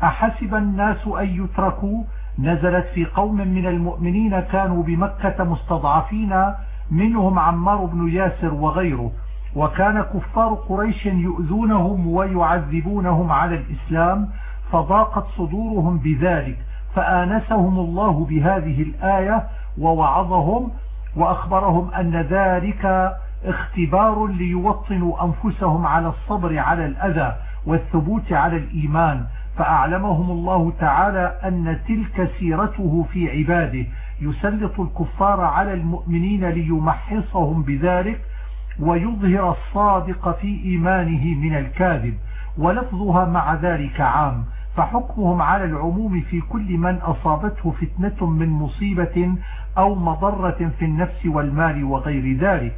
أحسب الناس أن يتركوا؟ نزلت في قوم من المؤمنين كانوا بمكة مستضعفين منهم عمار بن ياسر وغيره. وكان كفار قريش يؤذونهم ويعذبونهم على الإسلام فضاقت صدورهم بذلك. فآنسهم الله بهذه الآية ووعظهم وأخبرهم أن ذلك اختبار ليوطنوا أنفسهم على الصبر على الأذى والثبوت على الإيمان. فأعلمهم الله تعالى أن تلك سيرته في عباده يسلط الكفار على المؤمنين ليمحصهم بذلك ويظهر الصادق في إيمانه من الكاذب ولفظها مع ذلك عام فحكمهم على العموم في كل من أصابته فتنة من مصيبة أو مضرة في النفس والمال وغير ذلك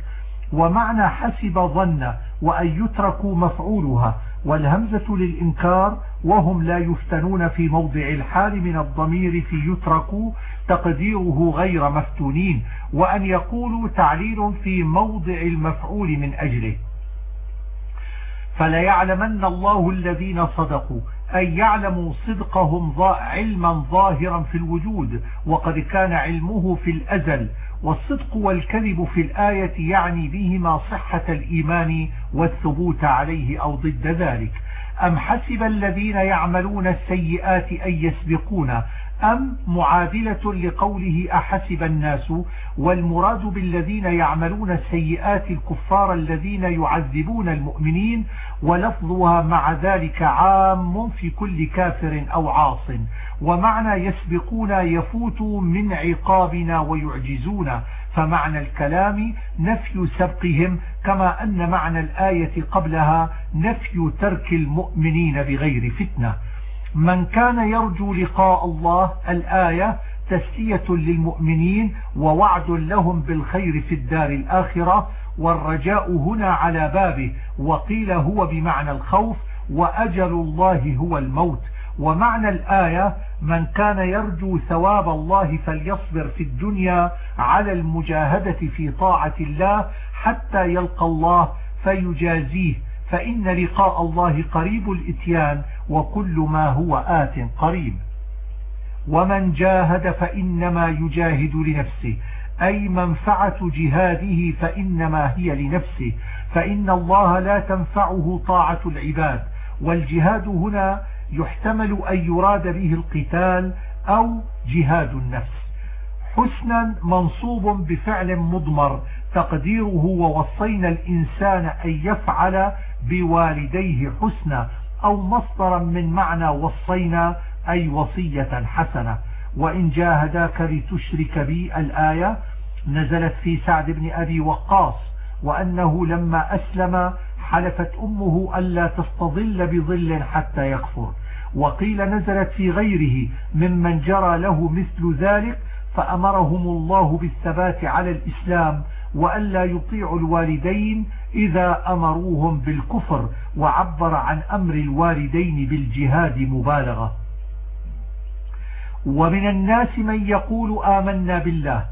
ومعنى حسب ظن وأن يتركوا مفعولها والهمزة للإنكار وهم لا يفتنون في موضع الحال من الضمير في يتركوا تقديره غير مفتونين وأن يقولوا تعليل في موضع المفعول من أجله. فليعلمن الله الذين صدقوا أن يعلموا صدقهم علما ظاهرا في الوجود وقد كان علمه في الأزل والصدق والكذب في الآية يعني بهما صحة الإيمان والثبوت عليه أو ضد ذلك. أم حسب الذين يعملون السيئات أن يسبقون أم معادلة لقوله أحسب الناس والمراد بالذين يعملون السيئات الكفار الذين يعذبون المؤمنين ولفظها مع ذلك عام في كل كافر أو عاص. ومعنى يسبقون يفوت من عقابنا ويعجزون. فمعنى الكلام نفي سبقهم كما أن معنى الآية قبلها نفي ترك المؤمنين بغير فتنة. من كان يرجو لقاء الله الآية تسلية للمؤمنين ووعد لهم بالخير في الدار الآخرة والرجاء هنا على بابه وقيل هو بمعنى الخوف وأجل الله هو الموت. ومعنى الآية من كان يرجو ثواب الله فليصبر في الدنيا على المجاهدة في طاعة الله حتى يلقى الله فيجازيه. فإن لقاء الله قريب الإتيان وكل ما هو آت قريب. ومن جاهد فإنما يجاهد لنفسه أي منفعة جهاده فإنما هي لنفسه. فإن الله لا تنفعه طاعة العباد والجهاد هنا يحتمل أن يراد به القتال أو جهاد النفس. حسنا منصوب بفعل مضمر تقديره ووصينا الإنسان أن يفعل بوالديه حسنا أو مصدرا من معنى وصينا أي وصية حسنة. وإن جاهداك لتشرك بي الآية نزلت في سعد بن أبي وقاص وأنه لما أسلم حلفت أمه ألا تستظل بظل حتى يكفر. وقيل نزلت في غيره ممن جرى له مثل ذلك فأمرهم الله بالثبات على الإسلام وألا يطيعوا الوالدين إذا أمروهم بالكفر وعبر عن أمر الوالدين بالجهاد مبالغة. ومن الناس من يقول آمنا بالله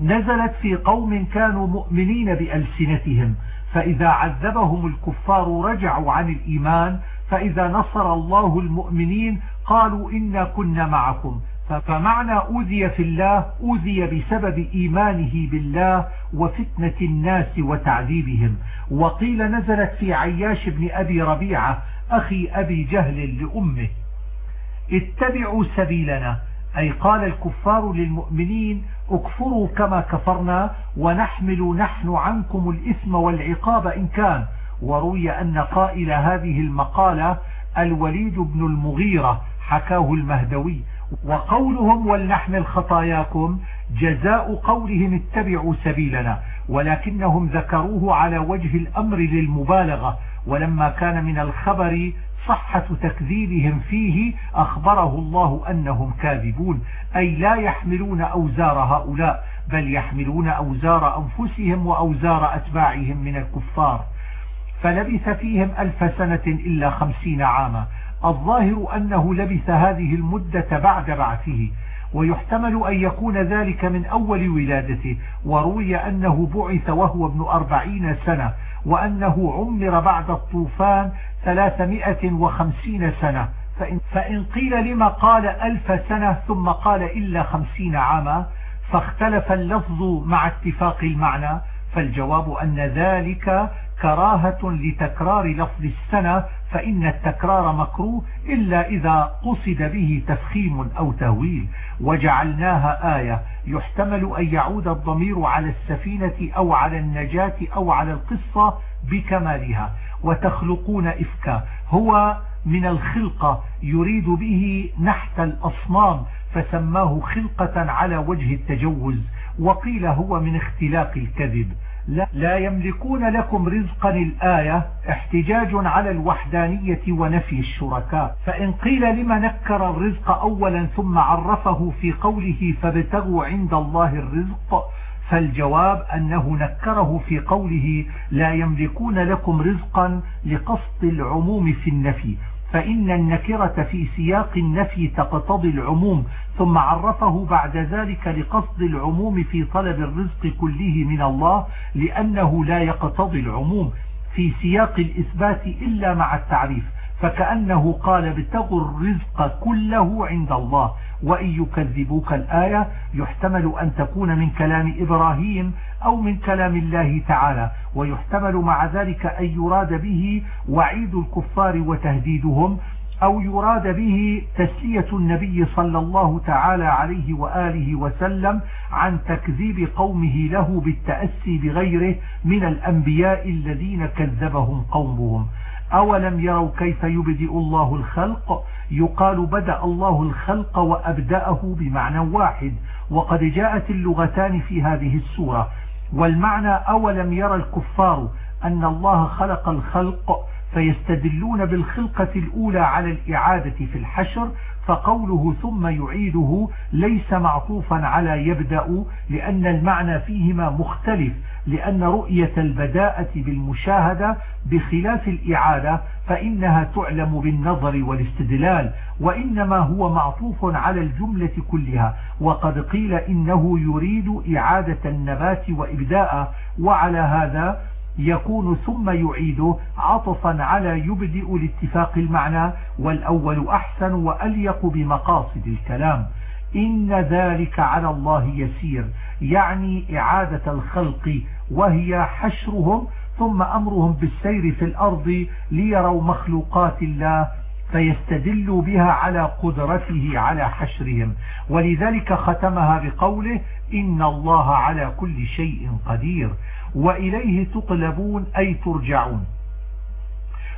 نزلت في قوم كانوا مؤمنين بألسنتهم فإذا عذبهم الكفار رجعوا عن الإيمان فإذا نصر الله المؤمنين قالوا إنا كنا معكم. فمعنى أوذي في الله أوذي بسبب إيمانه بالله وفتنة الناس وتعذيبهم. وقيل نزلت في عياش بن أبي ربيعة أخي أبي جهل لأمه. اتبعوا سبيلنا. أي قال الكفار للمؤمنين اكفروا كما كفرنا ونحمل نحن عنكم الإثم والعقاب إن كان. وروي أن قائل هذه المقالة الوليد بن المغيرة حكاه المهدوي. وقولهم ولنحمل خطاياكم جزاء قولهم اتبعوا سبيلنا ولكنهم ذكروه على وجه الأمر للمبالغة. ولما كان من الخبر صحة تكذيبهم فيه أخبره الله أنهم كاذبون. أي لا يحملون أوزار هؤلاء بل يحملون أوزار أنفسهم وأوزار أتباعهم من الكفار. فلبث فيهم ألف سنة إلا خمسين عاما. الظاهر أنه لبث هذه المدة بعد بعثه ويحتمل أن يكون ذلك من أول ولادته وروي أنه بعث وهو ابن أربعين سنة وأنه عمر بعد الطوفان ثلاثمائة وخمسين سنة. فإن, فإن قيل لما قال ألف سنة ثم قال إلا خمسين عاما فاختلف اللفظ مع اتفاق المعنى فالجواب أن ذلك كراهة لتكرار لفظ السنة فإن التكرار مكروه إلا إذا قصد به تفخيم أو تهويل. وجعلناها آية. يحتمل أن يعود الضمير على السفينة أو على النجاة أو على القصة بكمالها. وتخلقون إفكا. هو من الخلقة. يريد به نحت الأصنام. فسماه خلقة على وجه التجوز. وقيل هو من اختلاق الكذب. لا يملكون لكم رزقا الآية احتجاج على الوحدانية ونفي الشركاء. فإن قيل لما نكر الرزق أولا ثم عرفه في قوله فابتغوا عند الله الرزق فالجواب أنه نكره في قوله لا يملكون لكم رزقا لقصد العموم في النفي. فإن النكرة في سياق النفي تقتضي العموم ثم عرفه بعد ذلك لقصد العموم في طلب الرزق كله من الله لأنه لا يقتضي العموم في سياق الإثبات إلا مع التعريف فكأنه قال ابتغوا الرزق كله عند الله وإن يكذبوك الآية يحتمل أن تكون من كلام إبراهيم أو من كلام الله تعالى ويحتمل مع ذلك أن يراد به وعيد الكفار وتهديدهم أو يراد به تسلية النبي صلى الله تعالى عليه وآله وسلم عن تكذيب قومه له بالتأسي بغيره من الأنبياء الذين كذبهم قومهم. أولم يروا كيف يبدئ الله الخلق؟ يقال بدأ الله الخلق وأبدأه بمعنى واحد وقد جاءت اللغتان في هذه السورة. والمعنى أولم يرى الكفار أن الله خلق الخلق فيستدلون بالخلقة الأولى على الإعادة في الحشر فقوله ثم يعيده ليس معطوفا على يبدأ لأن المعنى فيهما مختلف لأن رؤية البداءة بالمشاهدة بخلاف الإعادة فإنها تعلم بالنظر والاستدلال وإنما هو معطوف على الجملة كلها وقد قيل إنه يريد إعادة النبات وإبداء وعلى هذا يكون ثم يعيده عطفا على يبدئ لاتفاق المعنى والأول أحسن وأليق بمقاصد الكلام. إن ذلك على الله يسير يعني إعادة الخلق وهي حشرهم ثم أمرهم بالسير في الأرض ليروا مخلوقات الله فيستدلوا بها على قدرته على حشرهم. ولذلك ختمها بقوله إن الله على كل شيء قدير. وإليه تقلبون أي ترجعون.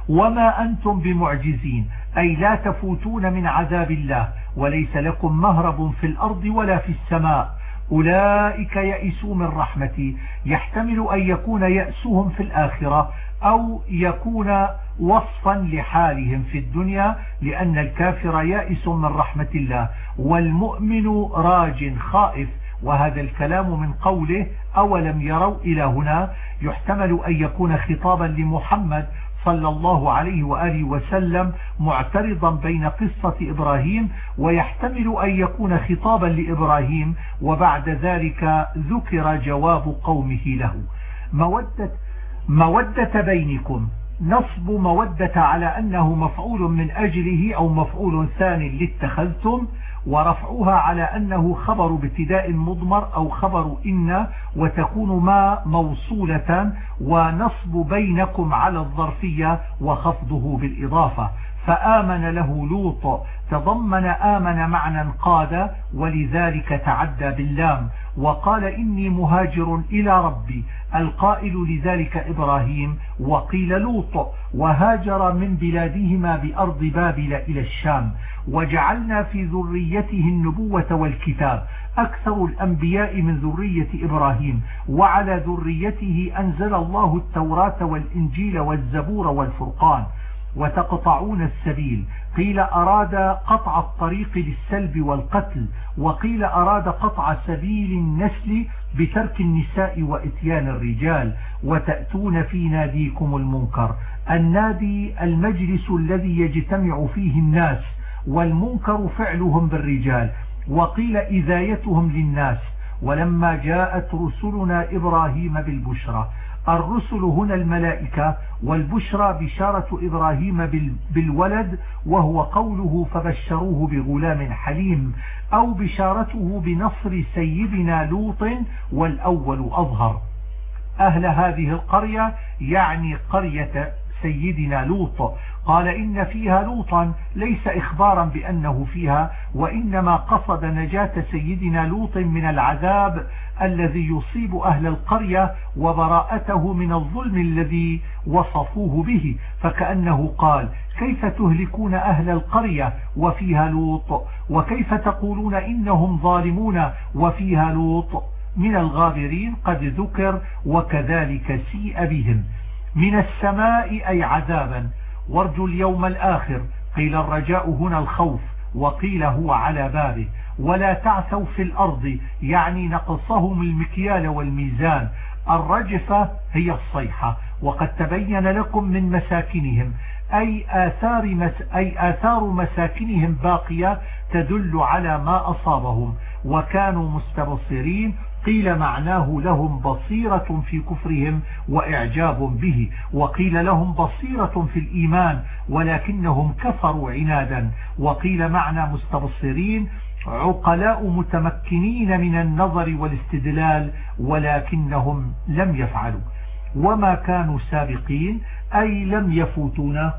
وما أنتم بمعجزين أي لا تفوتون من عذاب الله وليس لكم مهرب في الأرض ولا في السماء. أولئك يئسوا من رحمتي يحتمل أن يكون يأسهم في الآخرة أو يكون وصفا لحالهم في الدنيا لأن الكافر يائس من رحمة الله والمؤمن راج خائف وهذا الكلام من قوله أولم يروا إلى هنا يحتمل أن يكون خطابا لمحمد صلى الله عليه وآله وسلم معترضا بين قصة إبراهيم ويحتمل أن يكون خطابا لإبراهيم وبعد ذلك ذكر جواب قومه له. مودة, مودة بينكم. نصب مودة على أنه مفعول من أجله أو مفعول ثاني لاتخذتم ورفعها على أنه خبر ابتداء مضمر أو خبر إن وتكون ما موصولة ونصب بينكم على الظرفية وخفضه بالإضافة. فآمن له لوط تضمن آمن معنى قاد ولذلك تعدى باللام. وقال إني مهاجر إلى ربي القائل لذلك إبراهيم وقيل لوط وهاجر من بلادهما بأرض بابل إلى الشام. وجعلنا في ذريته النبوة والكتاب أكثر الأنبياء من ذرية إبراهيم وعلى ذريته أنزل الله التوراة والإنجيل والزبور والفرقان. وتقطعون السبيل قيل أراد قطع الطريق للسلب والقتل وقيل أراد قطع سبيل النسل بترك النساء وإتيان الرجال. وتأتون في ناديكم المنكر النادي المجلس الذي يجتمع فيه الناس. والمنكر فعلهم بالرجال وقيل إذايتهم للناس. ولما جاءت رسلنا إبراهيم بالبشرى الرسل هنا الملائكة والبشرى بشارة إبراهيم بالولد وهو قوله فبشروه بغلام حليم أو بشارته بنصر سيدنا لوط والأول أظهر. أهل هذه القرية يعني قرية سيدنا لوط. قال إن فيها لوطا ليس إخبارا بأنه فيها وإنما قصد نجاة سيدنا لوط من العذاب الذي يصيب أهل القرية وبراءته من الظلم الذي وصفوه به. فكأنه قال كيف تهلكون أهل القرية وفيها لوط؟ وكيف تقولون إنهم ظالمون وفيها لوط؟ من الغابرين قد ذكر وكذلك سيء بهم. من السماء أي عذابا. وارجوا اليوم الآخر. قيل الرجاء هنا الخوف وقيل هو على بابه. ولا تعثوا في الأرض يعني نقصهم المكيال والميزان. الرجفة هي الصيحة وقد تبين لكم من مساكنهم. أي آثار, مس أي آثار مساكنهم باقية تدل على ما أصابهم. وكانوا مستبصرين قيل معناه لهم بصيرة في كفرهم وإعجاب به وقيل لهم بصيرة في الإيمان ولكنهم كفروا عنادا وقيل معنى مستبصرين عقلاء متمكنين من النظر والاستدلال ولكنهم لم يفعلوا. وما كانوا سابقين أي لم يفوتونا.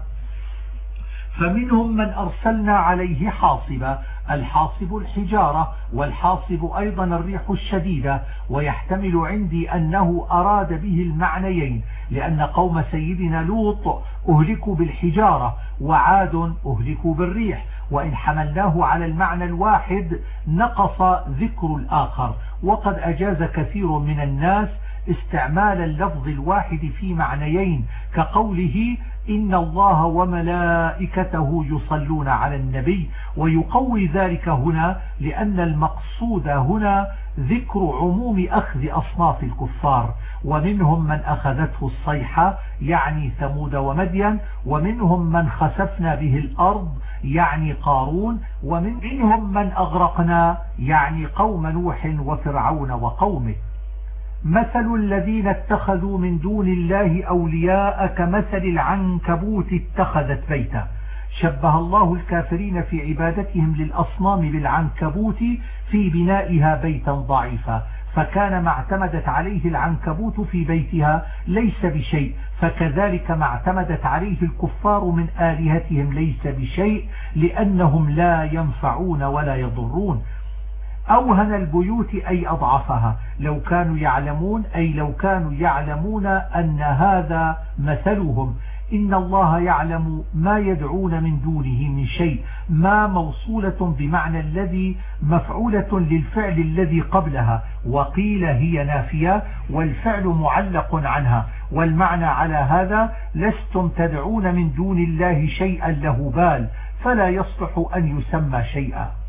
فمنهم من أرسلنا عليه حاصبا الحاصب الحجارة والحاصب أيضا الريح الشديدة ويحتمل عندي أنه أراد به المعنيين لأن قوم سيدنا لوط أهلكوا بالحجارة وعاد أهلكوا بالريح وإن حملناه على المعنى الواحد نقص ذكر الآخر. وقد أجاز كثير من الناس استعمال اللفظ الواحد في معنيين كقوله إن الله وملائكته يصلون على النبي ويقوي ذلك هنا لأن المقصود هنا ذكر عموم أخذ أصناف الكفار ومنهم من أخذته الصيحة يعني ثمود ومدين ومنهم من خسفنا به الأرض يعني قارون ومنهم من أغرقنا يعني قوم نوح وفرعون وقومه مثل الذين اتخذوا من دون الله أولياء كمثل العنكبوت اتخذت بيتا. شبه الله الكافرين في عبادتهم للأصنام بالعنكبوت في بنائها بيتا ضعيفا. فكان ما اعتمدت عليه العنكبوت في بيتها ليس بشيء فكذلك ما اعتمدت عليه الكفار من آلهتهم ليس بشيء لأنهم لا ينفعون ولا يضرون. أوهن البيوت أي أضعفها. لو كانوا يعلمون أي لو كانوا يعلمون أن هذا مثلهم. إن الله يعلم ما يدعون من دونه من شيء. ما موصولة بمعنى الذي مفعولة للفعل الذي قبلها. وقيل هي نافية والفعل معلق عنها. والمعنى على هذا لستم تدعون من دون الله شيئا له بال. فلا يصلح أن يسمى شيئا.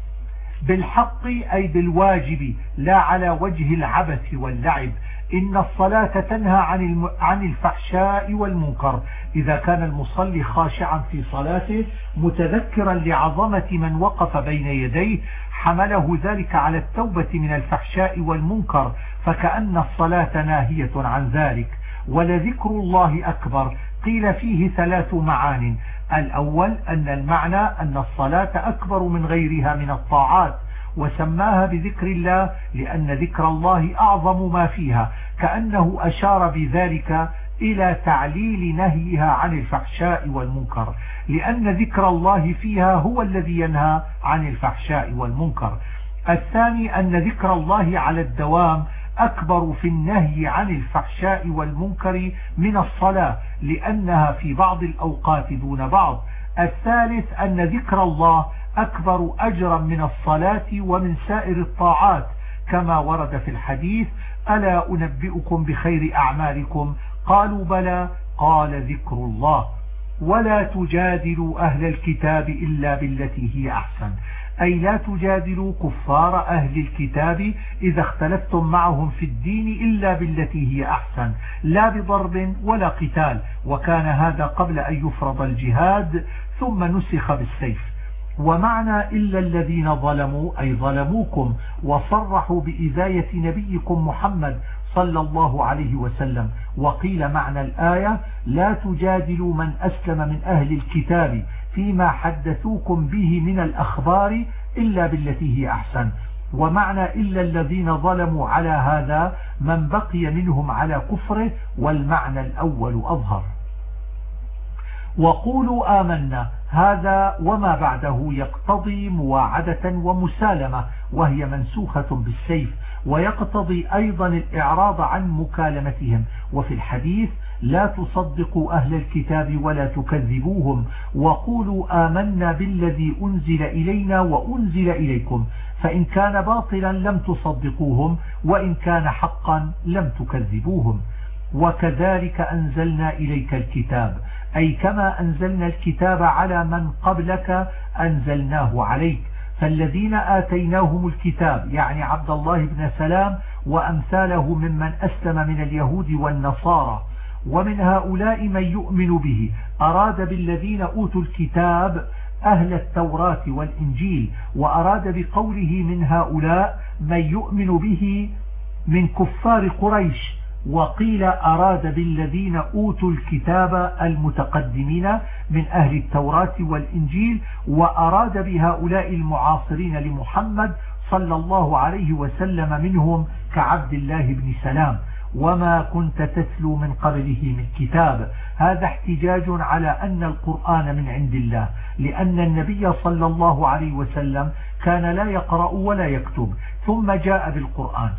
بالحق أي بالواجب لا على وجه العبث واللعب. إن الصلاة تنهى عن عن الفحشاء والمنكر. إذا كان المصلي خاشعا في صلاته متذكرا لعظمة من وقف بين يديه حمله ذلك على التوبة من الفحشاء والمنكر فكأن الصلاة ناهية عن ذلك. ولذكر الله أكبر. قيل فيه ثلاث معان. الأول أن المعنى أن الصلاة أكبر من غيرها من الطاعات وسماها بذكر الله لأن ذكر الله أعظم ما فيها كأنه أشار بذلك إلى تعليل نهيها عن الفحشاء والمنكر لأن ذكر الله فيها هو الذي ينهى عن الفحشاء والمنكر. الثاني أن ذكر الله على الدوام أكبر في النهي عن الفحشاء والمنكر من الصلاة لأنها في بعض الأوقات دون بعض. الثالث أن ذكر الله أكبر أجرا من الصلاة ومن سائر الطاعات. كما ورد في الحديث ألا أنبئكم بخير أعمالكم؟ قالوا بلى قال ذكر الله. ولا تجادلوا أهل الكتاب إلا بالتي هي أحسن. أي لا تجادلوا كفار أهل الكتاب إذا اختلفتم معهم في الدين إلا بالتي هي أحسن لا بضرب ولا قتال وكان هذا قبل أن يفرض الجهاد ثم نسخ بالسيف. ومعنى إلا الذين ظلموا أي ظلموكم وصرحوا بإذاية نبيكم محمد صلى الله عليه وسلم. وقيل معنى الآية لا تجادلوا من أسلم من أهل الكتاب فيما حدثوكم به من الأخبار إلا بالتي هي أحسن. ومعنى إلا الذين ظلموا على هذا من بقي منهم على كفره والمعنى الأول أظهر. وقولوا آمنا هذا وما بعده يقتضي مواعدة ومسالمة وهي منسوخة بالسيف ويقتضي أيضا الإعراض عن مكالمتهم. وفي الحديث لا تصدقوا أهل الكتاب ولا تكذبوهم وقولوا آمنا بالذي أنزل إلينا وأنزل إليكم. فإن كان باطلا لم تصدقوهم وإن كان حقا لم تكذبوهم. وكذلك أنزلنا إليك الكتاب. أي كما أنزلنا الكتاب على من قبلك أنزلناه عليك. فالذين آتيناهم الكتاب يعني عبد الله بن سلام وأمثاله ممن أسلم من اليهود والنصارى ومن هؤلاء من يؤمن به. أراد بالذين أوتوا الكتاب أهل التوراة والإنجيل وأراد بقوله من هؤلاء من يؤمن به من كفار قريش. وقيل أراد بالذين أوتوا الكتاب المتقدمين من أهل التوراة والإنجيل وأراد بهؤلاء المعاصرين لمحمد صلى الله عليه وسلم منهم كعبد الله بن سلام. وما كنت تتلو من قبله من كتاب. هذا احتجاج على أن القرآن من عند الله لأن النبي صلى الله عليه وسلم كان لا يقرأ ولا يكتب. ثم جاء بالقرآن.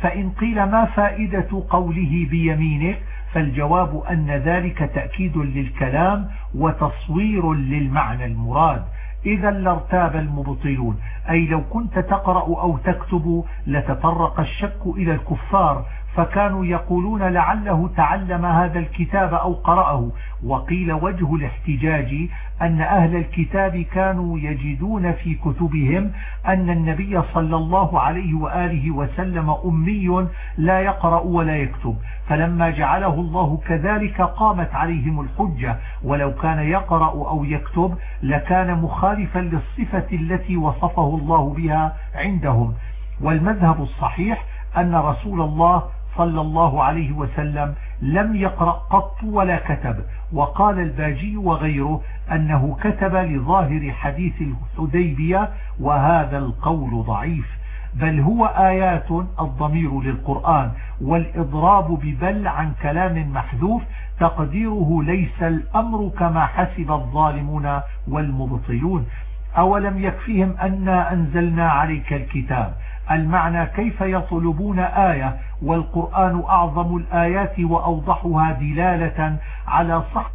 فإن قيل ما فائدة قوله بيمينه فالجواب أن ذلك تأكيد للكلام وتصوير للمعنى المراد. إذا لارتاب المبطلون. أي لو كنت تقرأ أو تكتب لتطرق الشك إلى الكفار. فكانوا يقولون لعله تعلم هذا الكتاب أو قرأه. وقيل وجه الاحتجاج أن أهل الكتاب كانوا يجدون في كتبهم أن النبي صلى الله عليه وآله وسلم أمي لا يقرأ ولا يكتب. فلما جعله الله كذلك قامت عليهم الحجة. ولو كان يقرأ أو يكتب لكان مخالفا للصفة التي وصفه الله بها عندهم. والمذهب الصحيح أن رسول الله صلى الله عليه وسلم لم يقرأ قط ولا كتب. وقال الباجي وغيره أنه كتب لظاهر حديث الحديبية وهذا القول ضعيف. بل هو آيات الضمير للقرآن والإضراب ببل عن كلام محذوف تقديره ليس الأمر كما حسب الظالمون والمبطلون. أولم يكفيهم أنا أنزلنا عليك الكتاب المعنى كيف يطلبون آية والقرآن أعظم الآيات وأوضحها دلالة على صح